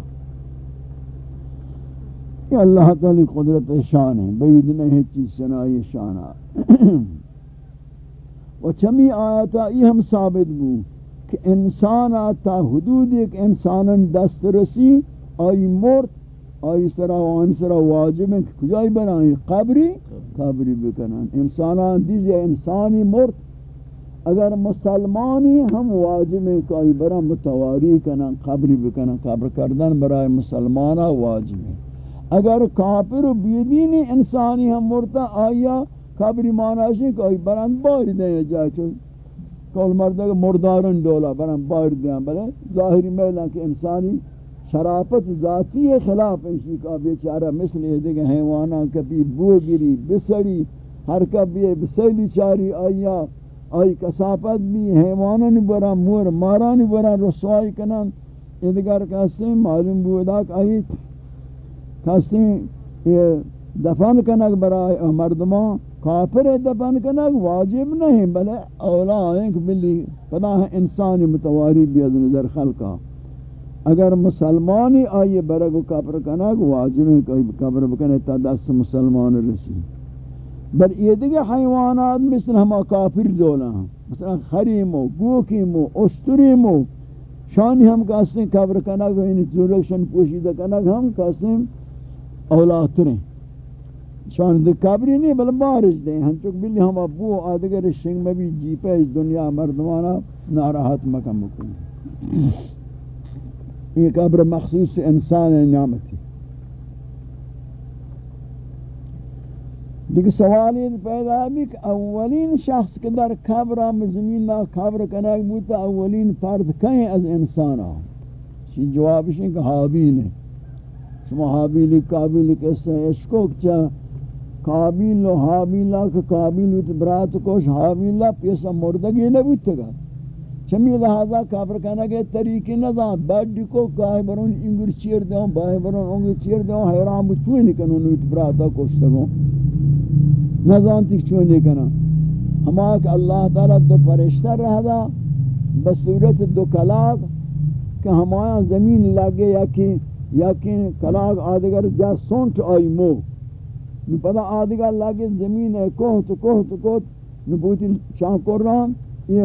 [SPEAKER 2] یہ اللہ تعالی قدرت شان ہے بعید نہیں چیز سنائی شانہ و چمی آیتا یہ ہم ثابت بو کہ انسان آتا حدود ایک انسان دست رسی، آئی مرد، آئی سرا وان سرا واجب ہے کہ کجائی بنائی؟ قبری قبری بکنن۔ انسانان دیزی انسانی مرد۔ اگر مسلمانی ہم واجب ہیں کہ آئی برا متواری کنن، قبری بکنن، قبر کردن برای مسلمانا واجب ہے اگر کافر و بیدین انسانی ہم مرتا آیا قبری معنی کہ آئی برند باری دیں جائے چھو کول مردہ کہ مردارن ڈولا برند باری دیں بلے ظاہری میلہ کہ انسانی شرافت ذاتی خلاف انشی کا بیچارہ مثل یہ دیکھ حیوانا کبھی بو گری بسری، ہر کبھی بسیلی چاری آیا، آئی کسافت بھی حیوانا نی برا مور مارا نی برا رسوائی کنن ادگر کہتے ہیں، معلوم بودا کہ آئی کسی دفن کنک برای مردمان، کافر دفن کنک واجب نہیں، بلے اولا ہیں بلی پدا ہے انسانی متواری بھی از نظر خلقا۔ اگر مسلمانی آئیے برگ و کافر کنک واجب ہے کہ کافر بکنے تا دست مسلمان رسی۔ بل یہ دیگه حیوانات مثل ہما کافر دولا ہیں مثلا خریم و گوکیم و اشتریم و شانی ہم کہتے ہیں کافر کنک و انہی یعنی زورکشن پوشیدہ کنک ہم کہتے ہیں شان دے کابری نہیں بل بارش دیں۔ ہم چک بلی ہم ابو آدگر شنگ میں بھی جیپے اس دنیا مردمانا ناراحت مکم بکن۔ یہ قبر مخصوص انسان نعمتی دیکھ سوال یہ پیدا بھی کہ اولین شخص کے در قبر ہم زمین نا قبر کنک بوتا، اولین فرد کہیں از انسان آ جواب ہے کہ حابیل ہے۔ شما حابیل قابل قصہ عشقو کچا قابل و حابیلہ کہ قابل ویت برات کوش حابیلہ پیسا مردگی نبوتا گا چمی لہذا قبر کنک طریقی نظام بڑھ کو گاہ برون انگر چیر دیوں باہ برون انگر چیر دیوں حیران بچوئی نکنو نویت براتا کوشتا گو نظام تک چوئی نکنا ہما کہ اللہ تعالی دو پرشتر رہ دا بصورت دو کلاک کہ ہمایا زمین لگے یکی یکی کلاگ آدگر جا سونٹ آئی مو۔ نو پدا آدگر لگے زمین ہے، کوہت کوہت کوہت۔ نو بوتی چانکور ران یہ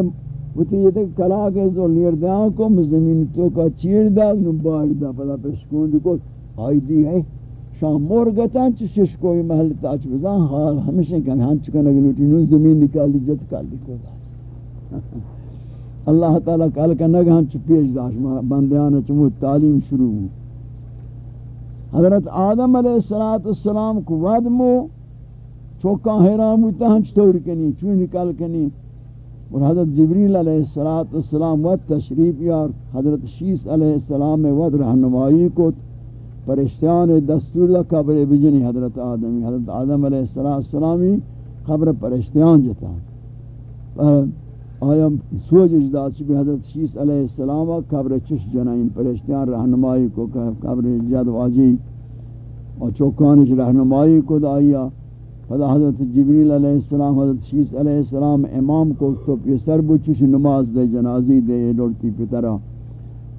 [SPEAKER 2] بوتی یہ تک کلاگ ہے، زو لیر دیاں کو زمین تو کا چیر دا، نو بار دا پدا پشکون دی کوت آئی دی ہے۔ شام مور گتاں چی شش کوئی محل تاچ بزان حال ہمیشہ کہ ہم چکن اگر لوٹی نو زمین نکالی جت کالی کو دا۔ اللہ تعالیٰ کال کا نگاں چ پیش داشت۔ بندیان چمو تعلیم شروع ہو۔ حضرت آدم علیہ السلام کو ودمو چوکاں حیران ہوتا ہم چطور کنی چون نکال کنی۔ اور حضرت جبریل علیہ السلام ود تشریف یار حضرت شیس علیہ السلام ود رہنمائی کو پرشتیان دستور دا قبر بجنی حضرت آدمی، حضرت آدم علیہ السلامی قبر پرشتیان جتا۔ آیا سوج اجداد چی حضرت شیس علیہ السلام قبر چش جنائن پرشتیان رہنمائی کو قبر جد واجی اور چوکانش رہنمائی کو دایا۔ فدا حضرت جبریل علیہ السلام، حضرت شیس علیہ السلام امام کو تو پیسر بچش نماز دے، جنازی دے لڑتی پترہ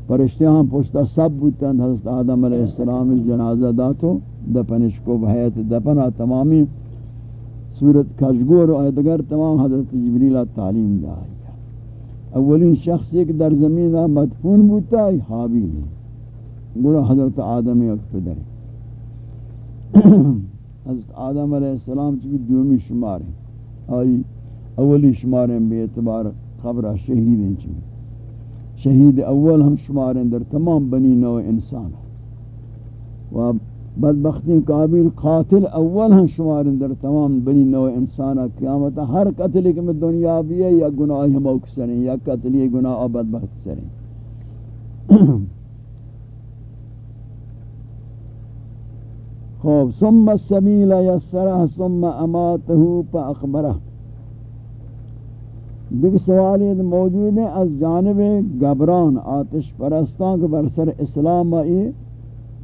[SPEAKER 2] پرشتیان پوشتا سب بودتند حضرت آدم علیہ السلام جنازہ داتو، دپنش کو بحیت دپنا تمامی۔ صورت کشگور و ادگر تمام حضرت جبریل تعلیم دا اولین شخص ایک در زمین مدفون بوتا ہے حابیل گوڑا حضرت آدم ایک پدر حضرت آدم علیہ السلام چکی دومی شمار. ہیں آئی اولی شمار ہیں بے اعتبار خبرہ شہید ہیں چکی شہید اول ہم شمار ہیں در تمام بنی نو انسان. و بدبختی قابل قاتل اول ہم شمار در تمام بنی نو انسان قیامت ہر قتل کے میں دنیا بھی ہے یا گناہ ہم اکثر ہیں یا قتل یہ گناہ بدبخت سر ہیں خوب ثم السبیل یسرہ ثم اماتہو پا اخبرہ دیکھ سوال یہ موجود ہے، از جانب گبران، آتش پرستان کے برسر اسلام آئی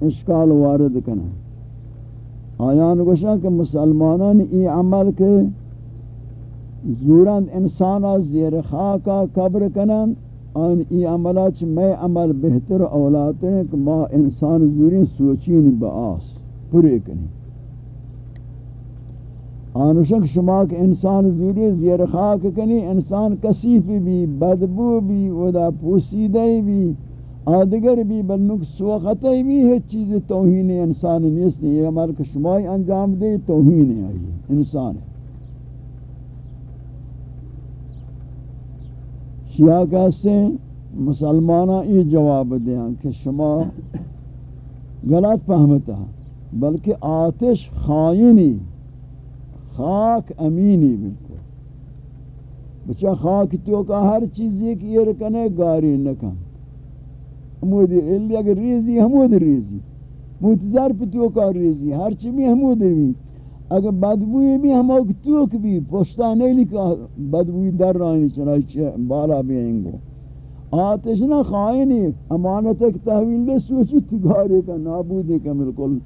[SPEAKER 2] اشکال وارد کرنا آیان گوشا کہ مسلمانان ای عمل کے زورند انسانا زیر خاکا قبر کنن، آن ای عملہ چھ میں عمل بہتر اولاد ہیں کہ ما انسان زوری سوچین بآس پورے کنی آنوشک شما کہ انسان زوری زیر خاک کنی، انسان کسیف بھی بدبو بھی ودا پوسیدہ بھی آدگر بھی بلنک سوختے بھی ہے چیز توہین انسان نیست یہ ہمارا کہ شمائی انجام دے توہین ہے، آئی انسان ہے۔ شیعہ کہتے ہیں مسلمانہ یہ جواب دیں کہ شما غلط فہمتا بلکہ آتش خائنی، خاک امینی بالکل۔ بچہ خاک تو کا ہر چیز ایک یہ رکنے گاری نکن۔ حمود الی اگر ریزی، حمود ریزی۔ موت ظرف تو کا ریزی، ہر چی بھی حمود ریزی اگر بدبوئی بھی ہم اوک توک بھی پوشتا نہیں لکھا بدبوئی در رانی چنائی بالا بھی انگو آتش نہ خائنی، امانت ایک تحویل دے سوچی تگارے کا نابودے کا ملکل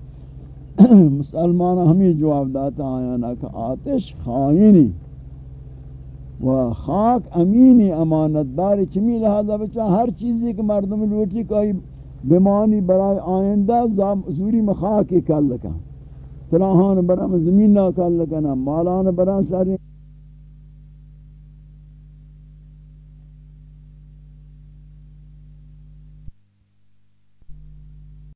[SPEAKER 2] مسلمان ہمیں جواب داتا آیا نا کہ آتش خائنی۔ و خاک امینی امانت داری چمی لہذا بچا ہر چیزی کہ مردم لوٹی کوئی بمانی برای آئندہ زوری مخاکی کل لکا تلاہان برام زمین نہ کل لکا مالان برام ساری